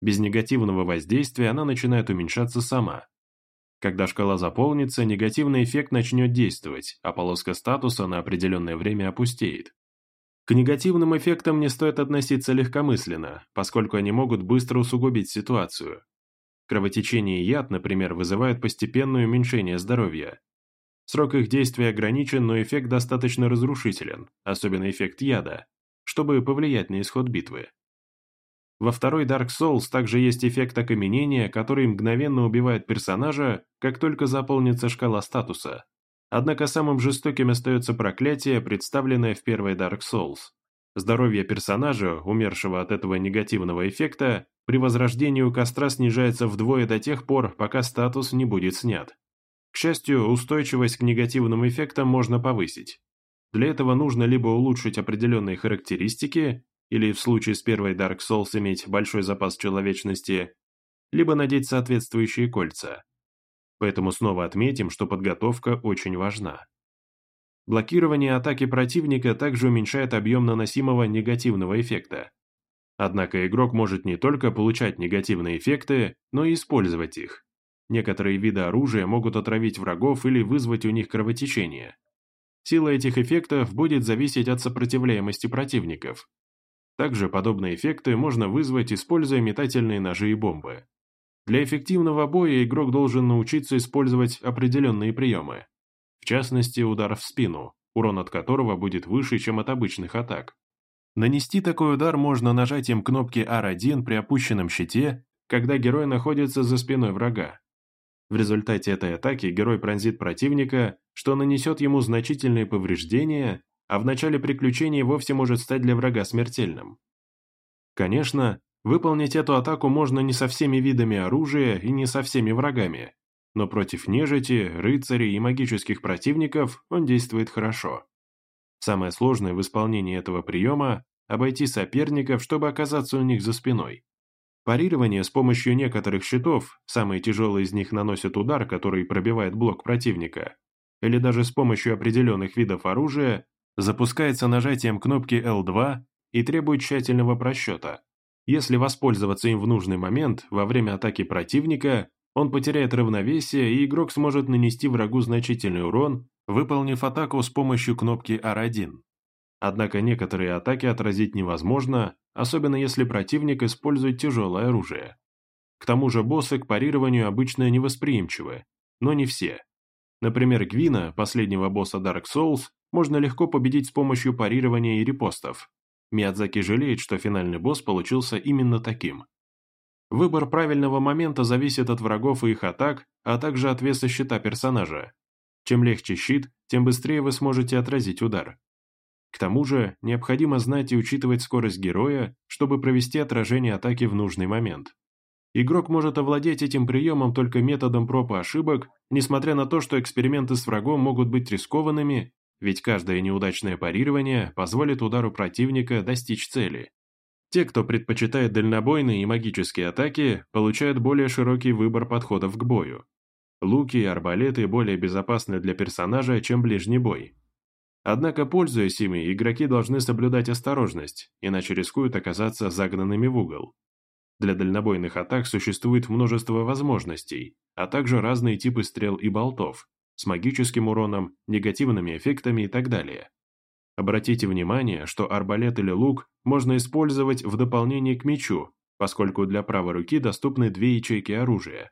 Без негативного воздействия она начинает уменьшаться сама, когда шкала заполнится, негативный эффект начнет действовать, а полоска статуса на определенное время опустеет. К негативным эффектам не стоит относиться легкомысленно, поскольку они могут быстро усугубить ситуацию. Кровотечение и яд, например, вызывают постепенное уменьшение здоровья. Срок их действия ограничен, но эффект достаточно разрушителен, особенно эффект яда, чтобы повлиять на исход битвы. Во второй Dark Souls также есть эффект окаменения, который мгновенно убивает персонажа, как только заполнится шкала статуса. Однако самым жестоким остается проклятие, представленное в первой Dark Souls. Здоровье персонажа, умершего от этого негативного эффекта, при возрождении у костра снижается вдвое до тех пор, пока статус не будет снят. К счастью, устойчивость к негативным эффектам можно повысить. Для этого нужно либо улучшить определенные характеристики, или в случае с первой Dark Souls иметь большой запас человечности, либо надеть соответствующие кольца. Поэтому снова отметим, что подготовка очень важна. Блокирование атаки противника также уменьшает объем наносимого негативного эффекта. Однако игрок может не только получать негативные эффекты, но и использовать их. Некоторые виды оружия могут отравить врагов или вызвать у них кровотечение. Сила этих эффектов будет зависеть от сопротивляемости противников. Также подобные эффекты можно вызвать, используя метательные ножи и бомбы. Для эффективного боя игрок должен научиться использовать определенные приемы. В частности, удар в спину, урон от которого будет выше, чем от обычных атак. Нанести такой удар можно нажатием кнопки R1 при опущенном щите, когда герой находится за спиной врага. В результате этой атаки герой пронзит противника, что нанесет ему значительные повреждения а в начале приключения вовсе может стать для врага смертельным. Конечно, выполнить эту атаку можно не со всеми видами оружия и не со всеми врагами, но против нежити, рыцарей и магических противников он действует хорошо. Самое сложное в исполнении этого приема – обойти соперников, чтобы оказаться у них за спиной. Парирование с помощью некоторых щитов, самые тяжелые из них наносят удар, который пробивает блок противника, или даже с помощью определенных видов оружия запускается нажатием кнопки L2 и требует тщательного просчета. Если воспользоваться им в нужный момент, во время атаки противника, он потеряет равновесие и игрок сможет нанести врагу значительный урон, выполнив атаку с помощью кнопки R1. Однако некоторые атаки отразить невозможно, особенно если противник использует тяжелое оружие. К тому же боссы к парированию обычно невосприимчивы, но не все. Например, Гвина, последнего босса Dark Souls, можно легко победить с помощью парирования и репостов. Миядзаки жалеет, что финальный босс получился именно таким. Выбор правильного момента зависит от врагов и их атак, а также от веса щита персонажа. Чем легче щит, тем быстрее вы сможете отразить удар. К тому же, необходимо знать и учитывать скорость героя, чтобы провести отражение атаки в нужный момент. Игрок может овладеть этим приемом только методом проб и ошибок, несмотря на то, что эксперименты с врагом могут быть рискованными ведь каждое неудачное парирование позволит удару противника достичь цели. Те, кто предпочитает дальнобойные и магические атаки, получают более широкий выбор подходов к бою. Луки и арбалеты более безопасны для персонажа, чем ближний бой. Однако, пользуясь ими, игроки должны соблюдать осторожность, иначе рискуют оказаться загнанными в угол. Для дальнобойных атак существует множество возможностей, а также разные типы стрел и болтов, с магическим уроном, негативными эффектами и так далее. Обратите внимание, что арбалет или лук можно использовать в дополнение к мечу, поскольку для правой руки доступны две ячейки оружия.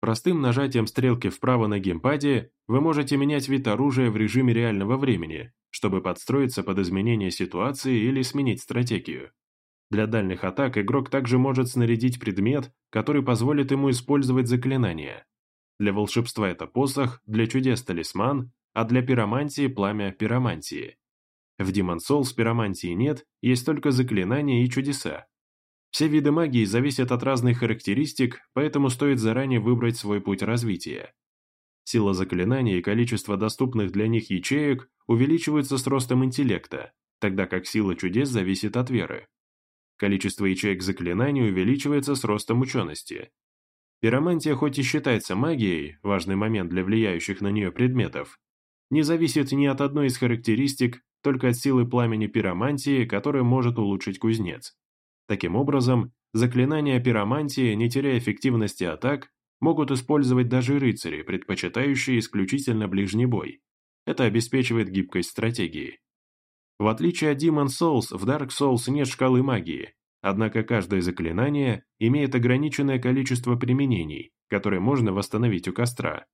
Простым нажатием стрелки вправо на геймпаде вы можете менять вид оружия в режиме реального времени, чтобы подстроиться под изменение ситуации или сменить стратегию. Для дальних атак игрок также может снарядить предмет, который позволит ему использовать заклинания. Для волшебства это посох, для чудес талисман, а для пиромантии пламя пиромантии. В Demon Souls пиромантии нет, есть только заклинания и чудеса. Все виды магии зависят от разных характеристик, поэтому стоит заранее выбрать свой путь развития. Сила заклинаний и количество доступных для них ячеек увеличиваются с ростом интеллекта, тогда как сила чудес зависит от веры. Количество ячеек заклинаний увеличивается с ростом учености, Пиромантия хоть и считается магией, важный момент для влияющих на нее предметов, не зависит ни от одной из характеристик, только от силы пламени пиромантии, которая может улучшить кузнец. Таким образом, заклинания пиромантии, не теряя эффективности атак, могут использовать даже рыцари, предпочитающие исключительно ближний бой. Это обеспечивает гибкость стратегии. В отличие от Demon Souls, в Dark Souls нет шкалы магии, Однако каждое заклинание имеет ограниченное количество применений, которые можно восстановить у костра.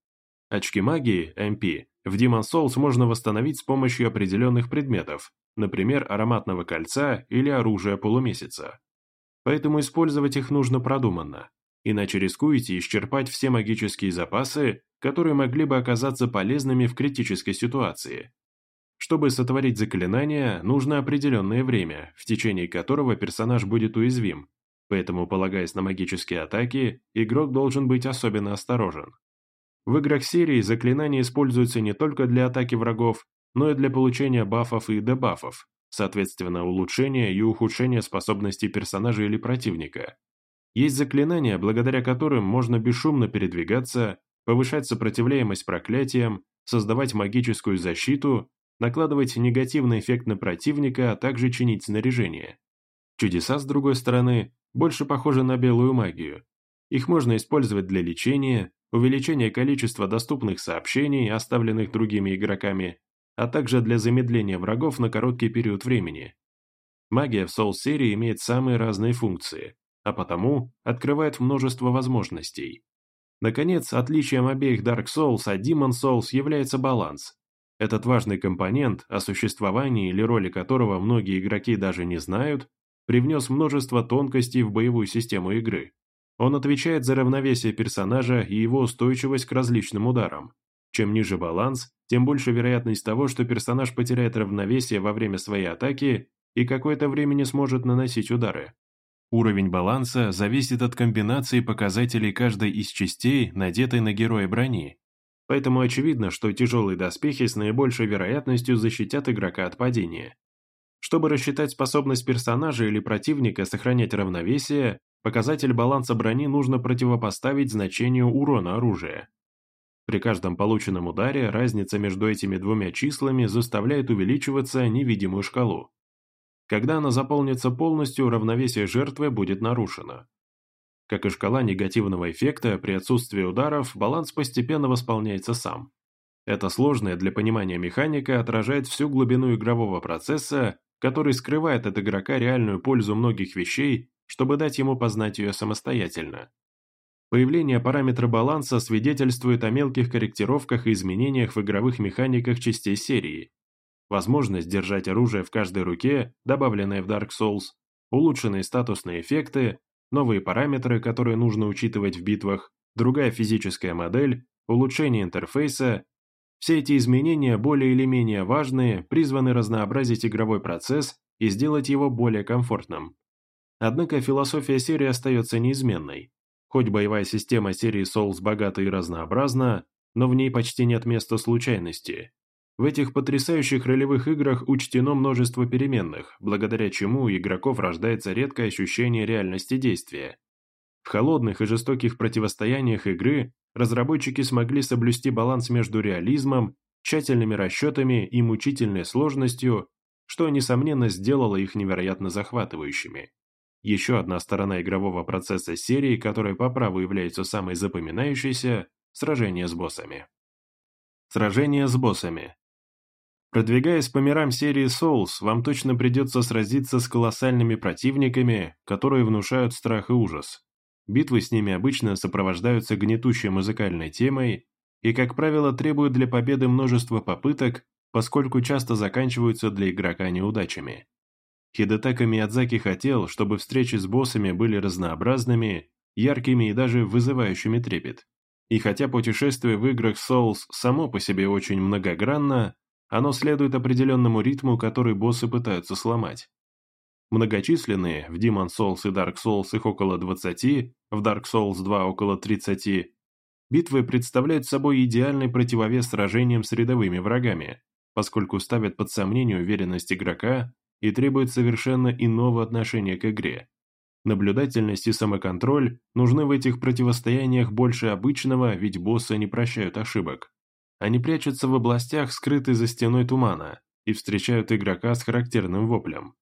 Очки магии, MP, в Demon Souls можно восстановить с помощью определенных предметов, например, ароматного кольца или оружия полумесяца. поэтому использовать их нужно продуманно, иначе рискуете исчерпать все магические запасы, которые могли бы оказаться полезными в критической ситуации. Чтобы сотворить заклинание, нужно определенное время, в течение которого персонаж будет уязвим, поэтому, полагаясь на магические атаки, игрок должен быть особенно осторожен. В играх серии заклинания используются не только для атаки врагов, но и для получения бафов и дебафов, соответственно, улучшения и ухудшения способностей персонажа или противника. Есть заклинания, благодаря которым можно бесшумно передвигаться, повышать сопротивляемость проклятиям, создавать магическую защиту, накладывать негативный эффект на противника, а также чинить снаряжение. Чудеса, с другой стороны, больше похожи на белую магию. Их можно использовать для лечения, увеличения количества доступных сообщений, оставленных другими игроками, а также для замедления врагов на короткий период времени. Магия в Soul-серии имеет самые разные функции, а потому открывает множество возможностей. Наконец, отличием обеих Dark Souls от Demon Souls является баланс. Этот важный компонент, о существовании или роли которого многие игроки даже не знают, привнес множество тонкостей в боевую систему игры. Он отвечает за равновесие персонажа и его устойчивость к различным ударам. Чем ниже баланс, тем больше вероятность того, что персонаж потеряет равновесие во время своей атаки и какое-то время не сможет наносить удары. Уровень баланса зависит от комбинации показателей каждой из частей, надетой на героя брони. Поэтому очевидно, что тяжелые доспехи с наибольшей вероятностью защитят игрока от падения. Чтобы рассчитать способность персонажа или противника сохранять равновесие, показатель баланса брони нужно противопоставить значению урона оружия. При каждом полученном ударе разница между этими двумя числами заставляет увеличиваться невидимую шкалу. Когда она заполнится полностью, равновесие жертвы будет нарушено. Как и шкала негативного эффекта, при отсутствии ударов баланс постепенно восполняется сам. Эта сложная для понимания механика отражает всю глубину игрового процесса, который скрывает от игрока реальную пользу многих вещей, чтобы дать ему познать ее самостоятельно. Появление параметра баланса свидетельствует о мелких корректировках и изменениях в игровых механиках частей серии, возможность держать оружие в каждой руке, добавленная в Dark Souls, улучшенные статусные эффекты, новые параметры, которые нужно учитывать в битвах, другая физическая модель, улучшение интерфейса. Все эти изменения более или менее важные, призваны разнообразить игровой процесс и сделать его более комфортным. Однако философия серии остается неизменной. Хоть боевая система серии Souls богата и разнообразна, но в ней почти нет места случайности. В этих потрясающих ролевых играх учтено множество переменных, благодаря чему у игроков рождается редкое ощущение реальности действия. В холодных и жестоких противостояниях игры разработчики смогли соблюсти баланс между реализмом, тщательными расчетами и мучительной сложностью, что, несомненно, сделало их невероятно захватывающими. Еще одна сторона игрового процесса серии, которая по праву является самой запоминающейся – сражение с боссами. Сражение с боссами. Продвигаясь по мирам серии Souls, вам точно придется сразиться с колоссальными противниками, которые внушают страх и ужас. Битвы с ними обычно сопровождаются гнетущей музыкальной темой и, как правило, требуют для победы множество попыток, поскольку часто заканчиваются для игрока неудачами. Хидетака Миядзаки хотел, чтобы встречи с боссами были разнообразными, яркими и даже вызывающими трепет. И хотя путешествие в играх Souls само по себе очень многогранно, оно следует определенному ритму, который боссы пытаются сломать. Многочисленные, в Demon Souls и Dark Souls их около 20, в Dark Souls 2 около 30, битвы представляют собой идеальный противовес сражениям с рядовыми врагами, поскольку ставят под сомнение уверенность игрока и требуют совершенно иного отношения к игре. Наблюдательность и самоконтроль нужны в этих противостояниях больше обычного, ведь боссы не прощают ошибок. Они прячутся в областях, скрытой за стеной тумана, и встречают игрока с характерным воплем.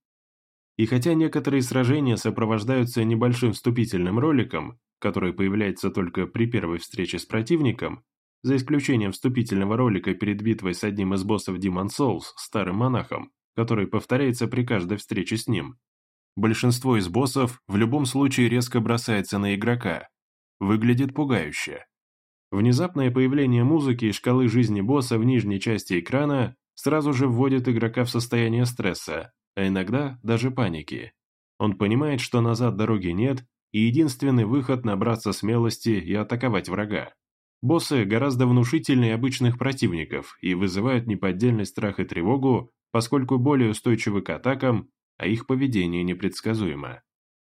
И хотя некоторые сражения сопровождаются небольшим вступительным роликом, который появляется только при первой встрече с противником, за исключением вступительного ролика перед битвой с одним из боссов Demon Souls, старым монахом, который повторяется при каждой встрече с ним, большинство из боссов в любом случае резко бросается на игрока. Выглядит пугающе. Внезапное появление музыки и шкалы жизни босса в нижней части экрана сразу же вводит игрока в состояние стресса, а иногда даже паники. Он понимает, что назад дороги нет, и единственный выход – набраться смелости и атаковать врага. Боссы гораздо внушительнее обычных противников и вызывают неподдельный страх и тревогу, поскольку более устойчивы к атакам, а их поведение непредсказуемо.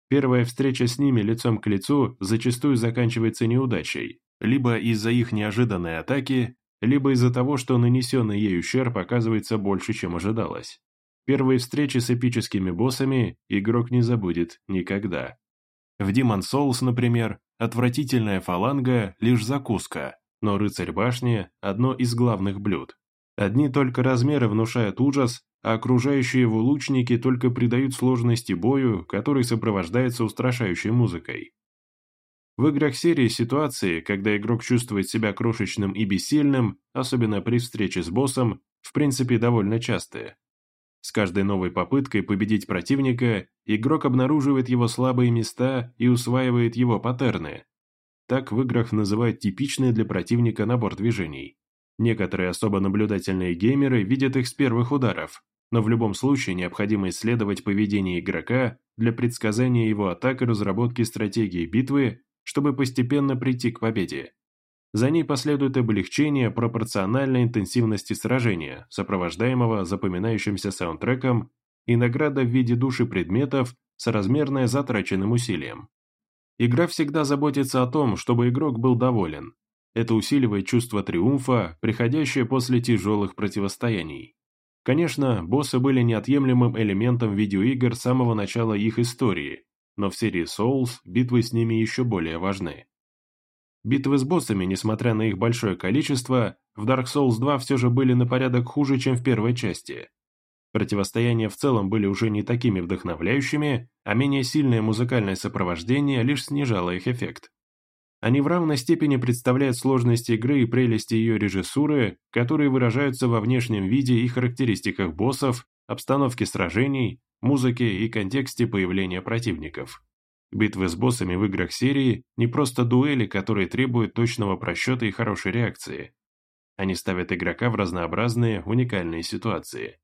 Первая встреча с ними лицом к лицу зачастую заканчивается неудачей, либо из-за их неожиданной атаки, либо из-за того, что нанесенный ей ущерб оказывается больше, чем ожидалось. Первые встречи с эпическими боссами игрок не забудет никогда. В Demon Souls, например, отвратительная фаланга – лишь закуска, но рыцарь башни – одно из главных блюд. Одни только размеры внушают ужас, а окружающие его лучники только придают сложности бою, который сопровождается устрашающей музыкой. В играх серии ситуации, когда игрок чувствует себя крошечным и бессильным, особенно при встрече с боссом, в принципе довольно частые. С каждой новой попыткой победить противника, игрок обнаруживает его слабые места и усваивает его паттерны. Так в играх называют типичный для противника набор движений. Некоторые особо наблюдательные геймеры видят их с первых ударов, но в любом случае необходимо исследовать поведение игрока для предсказания его атак и разработки стратегии битвы, чтобы постепенно прийти к победе. За ней последует облегчение пропорциональной интенсивности сражения, сопровождаемого запоминающимся саундтреком и награда в виде души предметов, соразмерная затраченным усилием. Игра всегда заботится о том, чтобы игрок был доволен. Это усиливает чувство триумфа, приходящее после тяжелых противостояний. Конечно, боссы были неотъемлемым элементом видеоигр с самого начала их истории, но в серии Souls битвы с ними еще более важны. Битвы с боссами, несмотря на их большое количество, в Dark Souls 2 все же были на порядок хуже, чем в первой части. Противостояния в целом были уже не такими вдохновляющими, а менее сильное музыкальное сопровождение лишь снижало их эффект. Они в равной степени представляют сложность игры и прелести ее режиссуры, которые выражаются во внешнем виде и характеристиках боссов, обстановке сражений, музыке и контексте появления противников. Битвы с боссами в играх серии не просто дуэли, которые требуют точного просчета и хорошей реакции. Они ставят игрока в разнообразные, уникальные ситуации.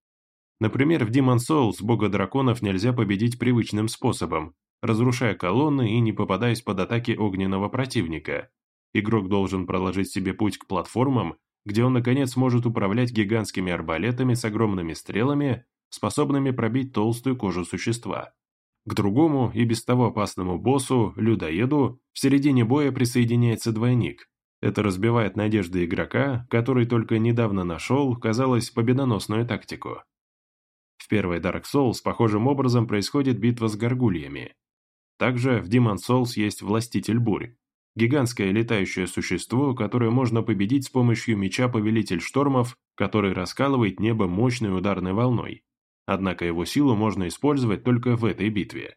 Например, в Demon Souls бога драконов нельзя победить привычным способом, разрушая колонны и не попадаясь под атаки огненного противника. Игрок должен проложить себе путь к платформам, где он наконец может управлять гигантскими арбалетами с огромными стрелами, способными пробить толстую кожу существа. К другому и без того опасному боссу, людоеду, в середине боя присоединяется двойник. Это разбивает надежды игрока, который только недавно нашел, казалось, победоносную тактику. В первой Dark Souls похожим образом происходит битва с горгульями. Также в Demon Souls есть Властитель Бурь, гигантское летающее существо, которое можно победить с помощью меча Повелитель Штормов, который раскалывает небо мощной ударной волной однако его силу можно использовать только в этой битве.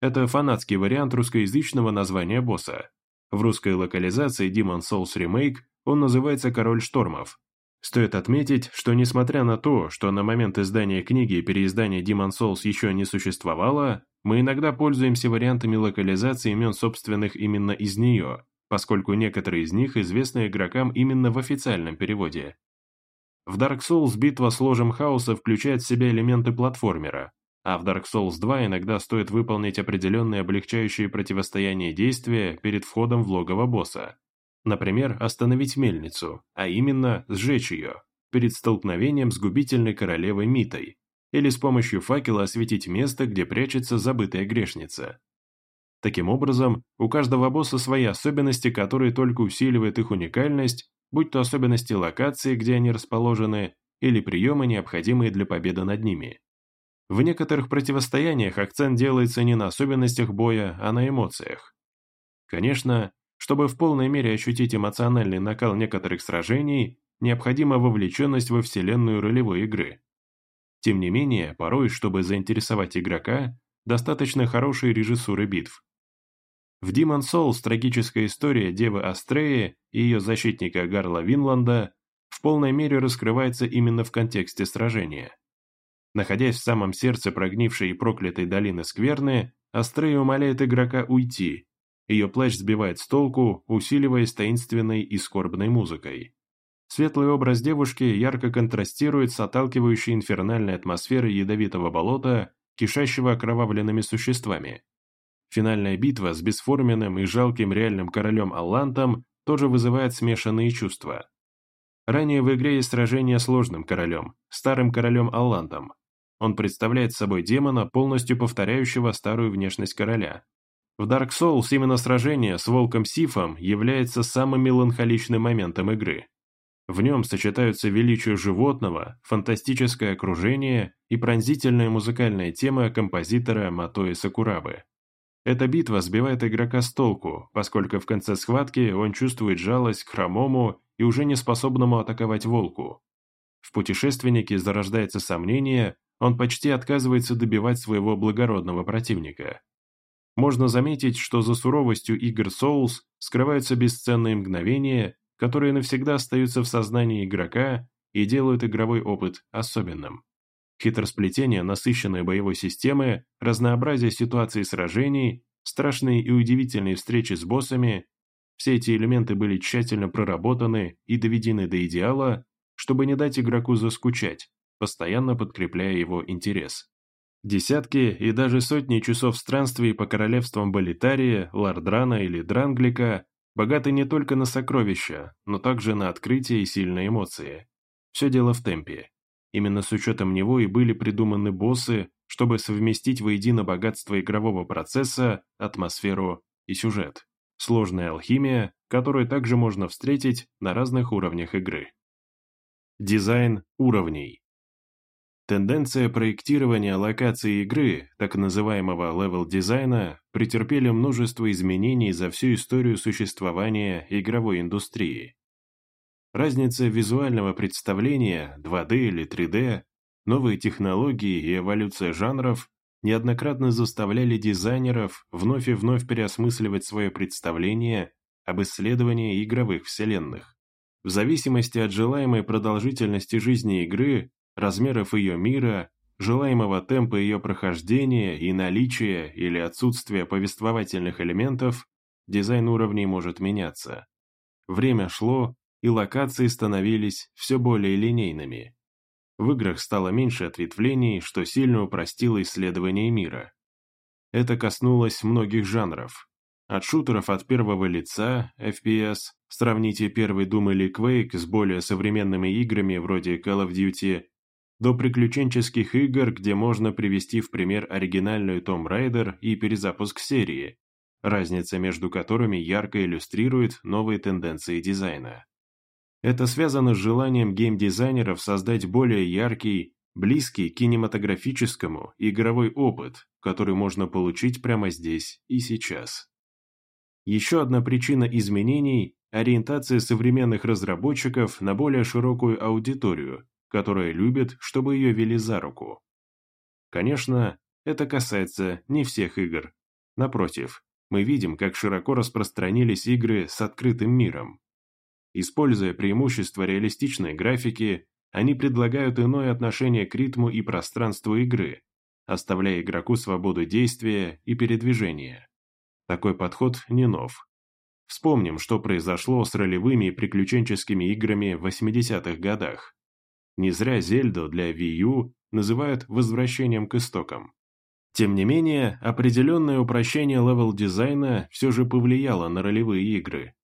Это фанатский вариант русскоязычного названия босса. В русской локализации Demon Souls Remake он называется Король Штормов. Стоит отметить, что несмотря на то, что на момент издания книги и переиздания Demon Souls еще не существовало, мы иногда пользуемся вариантами локализации имен собственных именно из нее, поскольку некоторые из них известны игрокам именно в официальном переводе. В Dark Souls битва с ложем хаоса включает в себя элементы платформера, а в Dark Souls 2 иногда стоит выполнить определенные облегчающие противостояние действия перед входом в логово босса. Например, остановить мельницу, а именно сжечь ее, перед столкновением с губительной королевой Митой, или с помощью факела осветить место, где прячется забытая грешница. Таким образом, у каждого босса свои особенности, которые только усиливают их уникальность будь то особенности локации, где они расположены, или приемы, необходимые для победы над ними. В некоторых противостояниях акцент делается не на особенностях боя, а на эмоциях. Конечно, чтобы в полной мере ощутить эмоциональный накал некоторых сражений, необходима вовлеченность во вселенную ролевой игры. Тем не менее, порой, чтобы заинтересовать игрока, достаточно хорошей режиссуры битв. В Demon Souls трагическая история Девы Астреи и ее защитника Гарла Винланда в полной мере раскрывается именно в контексте сражения. Находясь в самом сердце прогнившей и проклятой долины Скверны, Астрея умоляет игрока уйти. Ее плач сбивает с толку, усиливаясь таинственной и скорбной музыкой. Светлый образ девушки ярко контрастирует с отталкивающей инфернальной атмосферой ядовитого болота кишащего окровавленными существами. Финальная битва с бесформенным и жалким реальным королем Аллантом тоже вызывает смешанные чувства. Ранее в игре есть сражение с ложным королем, старым королем Аллантом. Он представляет собой демона, полностью повторяющего старую внешность короля. В Dark Souls именно сражение с волком Сифом является самым меланхоличным моментом игры. В нем сочетаются величие животного, фантастическое окружение и пронзительная музыкальная тема композитора Матои Сакурабы. Эта битва сбивает игрока с толку, поскольку в конце схватки он чувствует жалость к хромому и уже не способному атаковать волку. В путешественнике зарождается сомнение, он почти отказывается добивать своего благородного противника. Можно заметить, что за суровостью игр Souls скрываются бесценные мгновения, которые навсегда остаются в сознании игрока и делают игровой опыт особенным. Хитросплетение насыщенной боевой системы, разнообразие ситуаций сражений, страшные и удивительные встречи с боссами – все эти элементы были тщательно проработаны и доведены до идеала, чтобы не дать игроку заскучать, постоянно подкрепляя его интерес. Десятки и даже сотни часов странствий по королевствам Болитарии, Лардрана или Дранглика богаты не только на сокровища, но также на открытия и сильные эмоции. Все дело в темпе. Именно с учетом него и были придуманы боссы, чтобы совместить воедино богатство игрового процесса, атмосферу и сюжет. Сложная алхимия, которую также можно встретить на разных уровнях игры. Дизайн уровней. Тенденция проектирования локации игры, так называемого level-дизайна, претерпели множество изменений за всю историю существования игровой индустрии. Разница визуального представления, 2D или 3D, новые технологии и эволюция жанров неоднократно заставляли дизайнеров вновь и вновь переосмысливать свое представление об исследовании игровых вселенных. В зависимости от желаемой продолжительности жизни игры размеров ее мира, желаемого темпа ее прохождения и наличия или отсутствия повествовательных элементов, дизайн уровней может меняться. Время шло, и локации становились все более линейными. В играх стало меньше ответвлений, что сильно упростило исследование мира. Это коснулось многих жанров. От шутеров от первого лица, FPS, сравните первый Doom или Quake с более современными играми вроде Call of Duty до приключенческих игр, где можно привести в пример оригинальную Tomb Raider и перезапуск серии, разница между которыми ярко иллюстрирует новые тенденции дизайна. Это связано с желанием геймдизайнеров создать более яркий, близкий к кинематографическому игровой опыт, который можно получить прямо здесь и сейчас. Еще одна причина изменений – ориентация современных разработчиков на более широкую аудиторию, которая любит, чтобы ее вели за руку. Конечно, это касается не всех игр. Напротив, мы видим, как широко распространились игры с открытым миром. Используя преимущества реалистичной графики, они предлагают иное отношение к ритму и пространству игры, оставляя игроку свободу действия и передвижения. Такой подход не нов. Вспомним, что произошло с ролевыми и приключенческими играми в 80-х годах. Не зря Зельду для Wii U называют возвращением к истокам. Тем не менее, определенное упрощение level-дизайна все же повлияло на ролевые игры.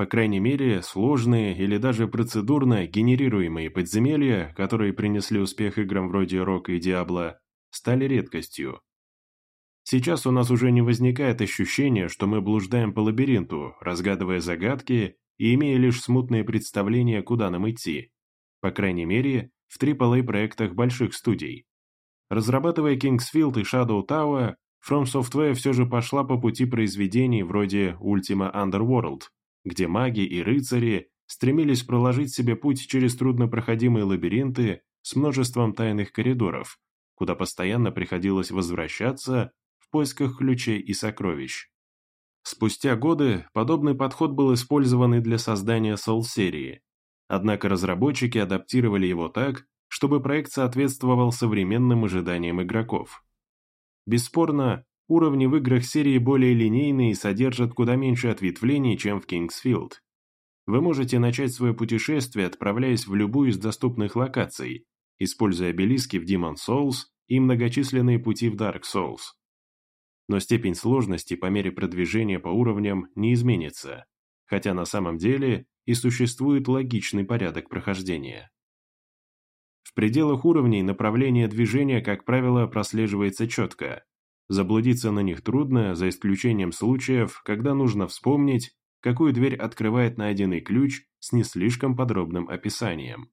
По крайней мере, сложные или даже процедурно генерируемые подземелья, которые принесли успех играм вроде Rogue и Diablo, стали редкостью. Сейчас у нас уже не возникает ощущения, что мы блуждаем по лабиринту, разгадывая загадки и имея лишь смутные представления, куда нам идти. По крайней мере, в AAA-проектах больших студий. Разрабатывая Kingsfield и Shadow Tower, From Software все же пошла по пути произведений вроде Ultima Underworld, где маги и рыцари стремились проложить себе путь через труднопроходимые лабиринты с множеством тайных коридоров, куда постоянно приходилось возвращаться в поисках ключей и сокровищ. Спустя годы подобный подход был использован и для создания Soul-серии, Однако разработчики адаптировали его так, чтобы проект соответствовал современным ожиданиям игроков. Бесспорно, уровни в играх серии более линейные и содержат куда меньше ответвлений, чем в Kingsfield. Вы можете начать свое путешествие, отправляясь в любую из доступных локаций, используя обелиски в Demon Souls и многочисленные пути в Dark Souls. Но степень сложности по мере продвижения по уровням не изменится, хотя на самом деле и существует логичный порядок прохождения. В пределах уровней направление движения, как правило, прослеживается четко. Заблудиться на них трудно, за исключением случаев, когда нужно вспомнить, какую дверь открывает найденный ключ с не слишком подробным описанием.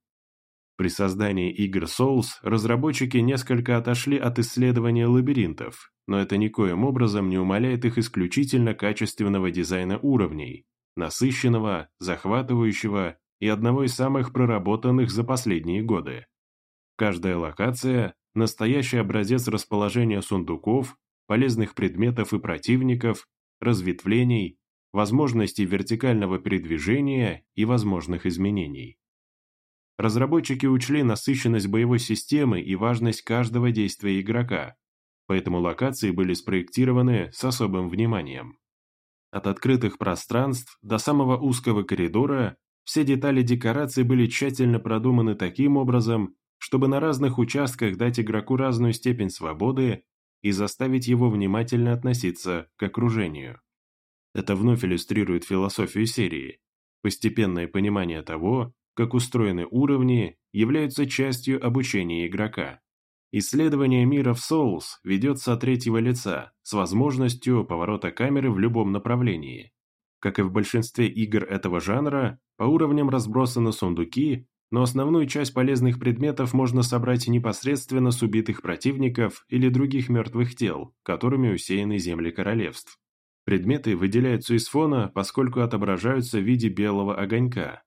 При создании игр Souls разработчики несколько отошли от исследования лабиринтов, но это никоим образом не умаляет их исключительно качественного дизайна уровней, насыщенного, захватывающего и одного из самых проработанных за последние годы. Каждая локация – настоящий образец расположения сундуков, полезных предметов и противников, разветвлений, возможностей вертикального передвижения и возможных изменений. Разработчики учли насыщенность боевой системы и важность каждого действия игрока, поэтому локации были спроектированы с особым вниманием. От открытых пространств до самого узкого коридора все детали декорации были тщательно продуманы таким образом, чтобы на разных участках дать игроку разную степень свободы и заставить его внимательно относиться к окружению. Это вновь иллюстрирует философию серии. Постепенное понимание того, как устроены уровни, являются частью обучения игрока. Исследование мира в Souls ведется от третьего лица, с возможностью поворота камеры в любом направлении. Как и в большинстве игр этого жанра, по уровням разбросаны сундуки, но основную часть полезных предметов можно собрать непосредственно с убитых противников или других мертвых тел, которыми усеяны земли королевств. Предметы выделяются из фона, поскольку отображаются в виде белого огонька,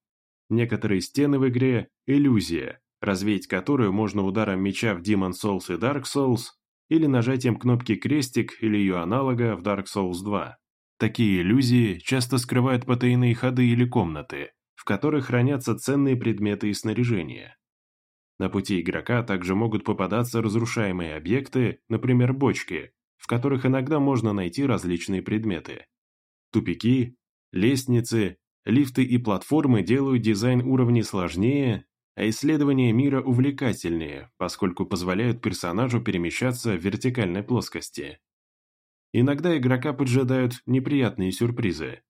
Некоторые стены в игре – иллюзия, развеять которую можно ударом меча в Demon Souls и Dark Souls или нажатием кнопки крестик или ее аналога в Dark Souls 2. Такие иллюзии часто скрывают потайные ходы или комнаты, в которых хранятся ценные предметы и снаряжение. На пути игрока также могут попадаться разрушаемые объекты, например, бочки, в которых иногда можно найти различные предметы. Тупики, лестницы Лифты и платформы делают дизайн уровней сложнее, а исследование мира увлекательнее, поскольку позволяют персонажу перемещаться в вертикальной плоскости. Иногда игрока поджидают неприятные сюрпризы.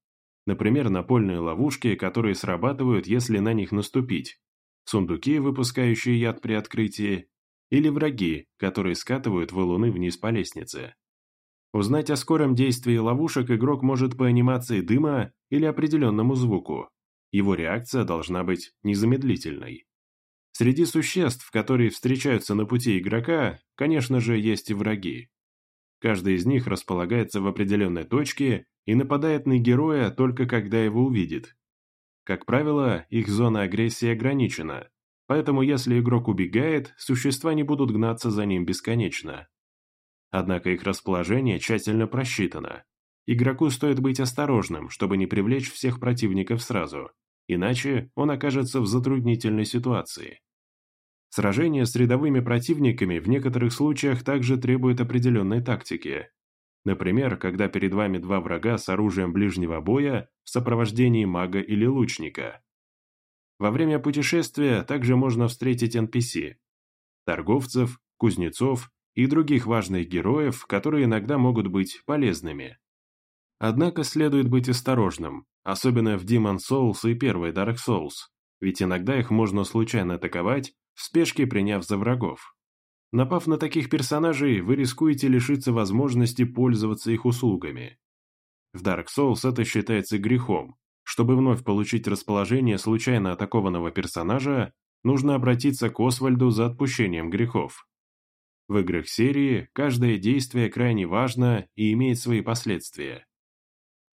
Например, напольные ловушки, которые срабатывают, если на них наступить, сундуки, выпускающие яд при открытии, или враги, которые скатывают валуны вниз по лестнице. Узнать о скором действии ловушек игрок может по анимации дыма или определенному звуку. Его реакция должна быть незамедлительной. Среди существ, которые встречаются на пути игрока, конечно же, есть и враги. Каждый из них располагается в определенной точке и нападает на героя только когда его увидит. Как правило, их зона агрессии ограничена, поэтому если игрок убегает, существа не будут гнаться за ним бесконечно. Однако их расположение тщательно просчитано. Игроку стоит быть осторожным, чтобы не привлечь всех противников сразу, иначе он окажется в затруднительной ситуации. Сражение с рядовыми противниками в некоторых случаях также требует определенной тактики. Например, когда перед вами два врага с оружием ближнего боя в сопровождении мага или лучника. Во время путешествия также можно встретить NPC – торговцев, кузнецов и других важных героев, которые иногда могут быть полезными. Однако следует быть осторожным, особенно в Demon Souls и первой Dark Souls, ведь иногда их можно случайно атаковать, в спешке приняв за врагов. Напав на таких персонажей, вы рискуете лишиться возможности пользоваться их услугами. В Dark Souls это считается грехом. Чтобы вновь получить расположение случайно атакованного персонажа, нужно обратиться к Освальду за отпущением грехов. В играх серии каждое действие крайне важно и имеет свои последствия.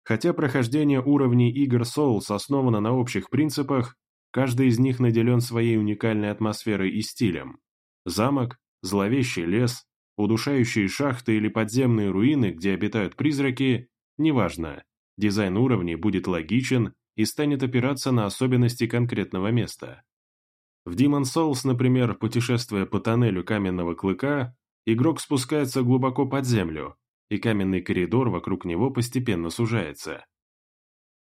Хотя прохождение уровней игр Souls основано на общих принципах, каждый из них наделен своей уникальной атмосферой и стилем. Замок, зловещий лес, удушающие шахты или подземные руины, где обитают призраки, неважно, дизайн уровней будет логичен и станет опираться на особенности конкретного места. В Demon Souls, например, путешествуя по тоннелю каменного клыка, игрок спускается глубоко под землю, и каменный коридор вокруг него постепенно сужается.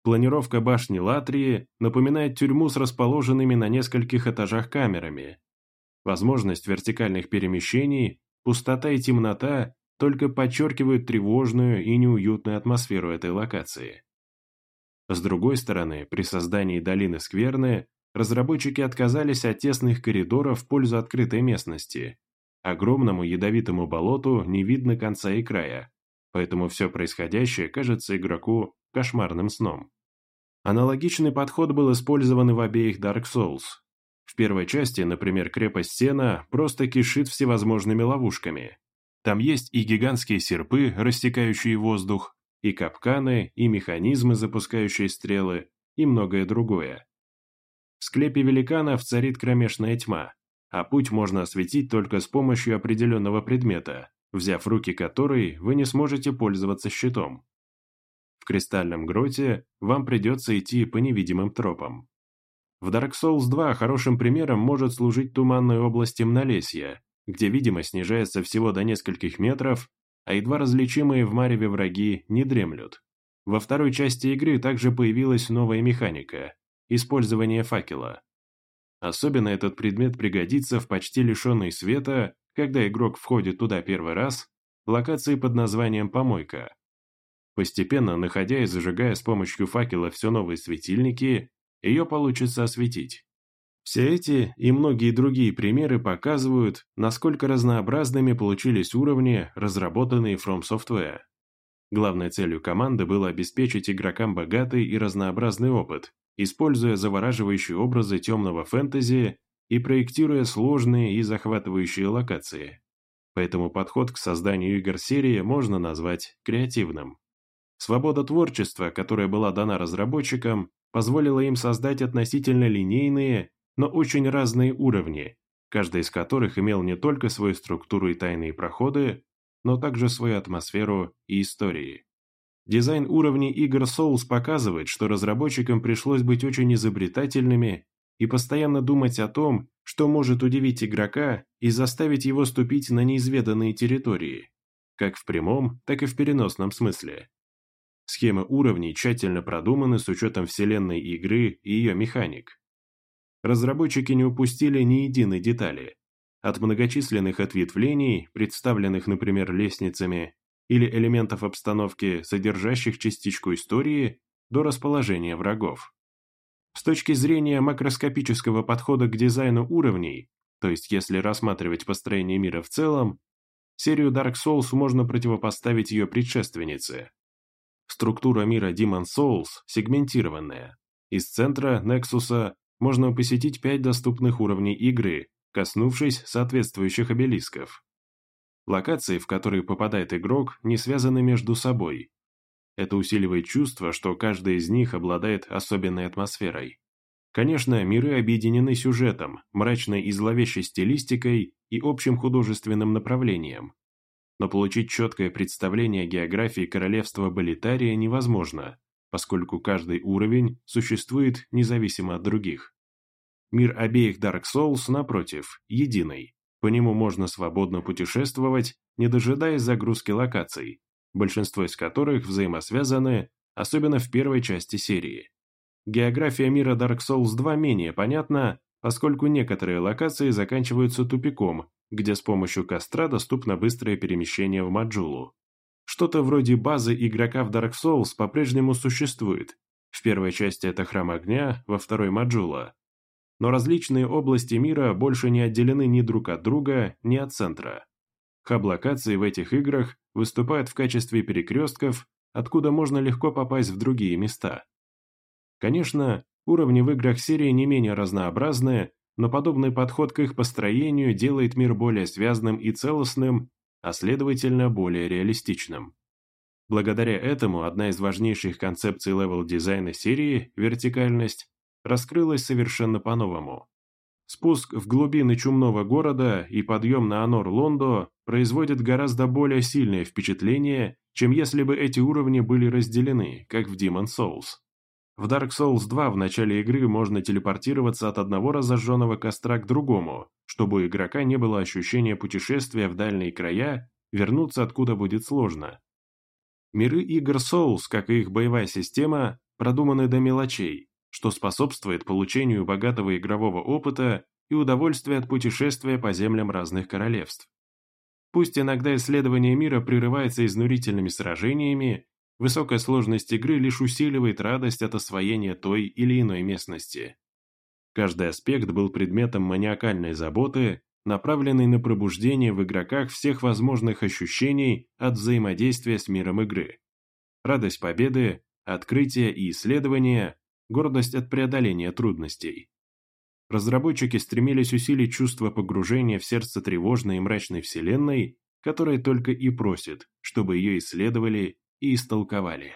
Планировка башни Латрии напоминает тюрьму с расположенными на нескольких этажах камерами. Возможность вертикальных перемещений пустота и темнота только подчеркивают тревожную и неуютную атмосферу этой локации. С другой стороны, при создании долины Скверны разработчики отказались от тесных коридоров в пользу открытой местности. Огромному ядовитому болоту не видно конца и края, поэтому все происходящее кажется игроку кошмарным сном. Аналогичный подход был использован и в обеих Dark Souls. В первой части, например, крепость Сена просто кишит всевозможными ловушками. Там есть и гигантские серпы, растекающие воздух, и капканы, и механизмы, запускающие стрелы, и многое другое. В склепе великанов царит кромешная тьма, а путь можно осветить только с помощью определенного предмета, взяв в руки который вы не сможете пользоваться щитом. В кристальном гроте вам придется идти по невидимым тропам. В Dark Souls 2 хорошим примером может служить туманная область темнолесья, где видимость снижается всего до нескольких метров, а едва различимые в мареве враги не дремлют. Во второй части игры также появилась новая механика – использование факела. Особенно этот предмет пригодится в почти лишенной света, когда игрок входит туда первый раз, локации под названием «Помойка». Постепенно, находя и зажигая с помощью факела все новые светильники, ее получится осветить. Все эти и многие другие примеры показывают, насколько разнообразными получились уровни, разработанные From Software. Главной целью команды было обеспечить игрокам богатый и разнообразный опыт, используя завораживающие образы темного фэнтези и проектируя сложные и захватывающие локации. Поэтому подход к созданию игр серии можно назвать креативным. Свобода творчества, которая была дана разработчикам, позволила им создать относительно линейные, но очень разные уровни, каждый из которых имел не только свою структуру и тайные проходы, но также свою атмосферу и истории. Дизайн уровней игр Souls показывает, что разработчикам пришлось быть очень изобретательными и постоянно думать о том, что может удивить игрока и заставить его ступить на неизведанные территории, как в прямом, так и в переносном смысле. Схемы уровней тщательно продуманы с учетом вселенной игры и ее механик. Разработчики не упустили ни единой детали. От многочисленных ответвлений, представленных, например, лестницами, или элементов обстановки, содержащих частичку истории, до расположения врагов. С точки зрения макроскопического подхода к дизайну уровней, то есть если рассматривать построение мира в целом, серию Dark Souls можно противопоставить ее предшественнице, Структура мира Demon Souls сегментированная. Из центра Нексуса можно посетить пять доступных уровней игры, коснувшись соответствующих обелисков. Локации, в которые попадает игрок, не связаны между собой. Это усиливает чувство, что каждая из них обладает особенной атмосферой. Конечно, миры объединены сюжетом, мрачной и зловещей стилистикой и общим художественным направлением но получить четкое представление о географии королевства Болитария невозможно, поскольку каждый уровень существует независимо от других. Мир обеих Dark Souls, напротив, единый. По нему можно свободно путешествовать, не дожидаясь загрузки локаций, большинство из которых взаимосвязаны, особенно в первой части серии. География мира Dark Souls 2 менее понятна, поскольку некоторые локации заканчиваются тупиком, где с помощью костра доступно быстрое перемещение в Маджулу. Что-то вроде базы игрока в Dark Souls по-прежнему существует. В первой части это Храм Огня, во второй Маджула. Но различные области мира больше не отделены ни друг от друга, ни от центра. Хаб-локации в этих играх выступают в качестве перекрестков, откуда можно легко попасть в другие места. Конечно, уровни в играх серии не менее разнообразные, но подобный подход к их построению делает мир более связанным и целостным, а следовательно более реалистичным. Благодаря этому одна из важнейших концепций level-дизайна серии, вертикальность, раскрылась совершенно по-новому. Спуск в глубины чумного города и подъем на Анор-Лондо производят гораздо более сильное впечатление, чем если бы эти уровни были разделены, как в Demon's Souls. В Dark Souls 2 в начале игры можно телепортироваться от одного разожженного костра к другому, чтобы у игрока не было ощущения путешествия в дальние края, вернуться откуда будет сложно. Миры игр Souls, как и их боевая система, продуманы до мелочей, что способствует получению богатого игрового опыта и удовольствия от путешествия по землям разных королевств. Пусть иногда исследование мира прерывается изнурительными сражениями, высокая сложность игры лишь усиливает радость от освоения той или иной местности. Каждый аспект был предметом маниакальной заботы, направленной на пробуждение в игроках всех возможных ощущений от взаимодействия с миром игры. Радость победы, открытие и исследование, гордость от преодоления трудностей. Разработчики стремились усилить чувство погружения в сердце тревожной и мрачной вселенной, которая только и просит, чтобы ее исследовали и истолковали.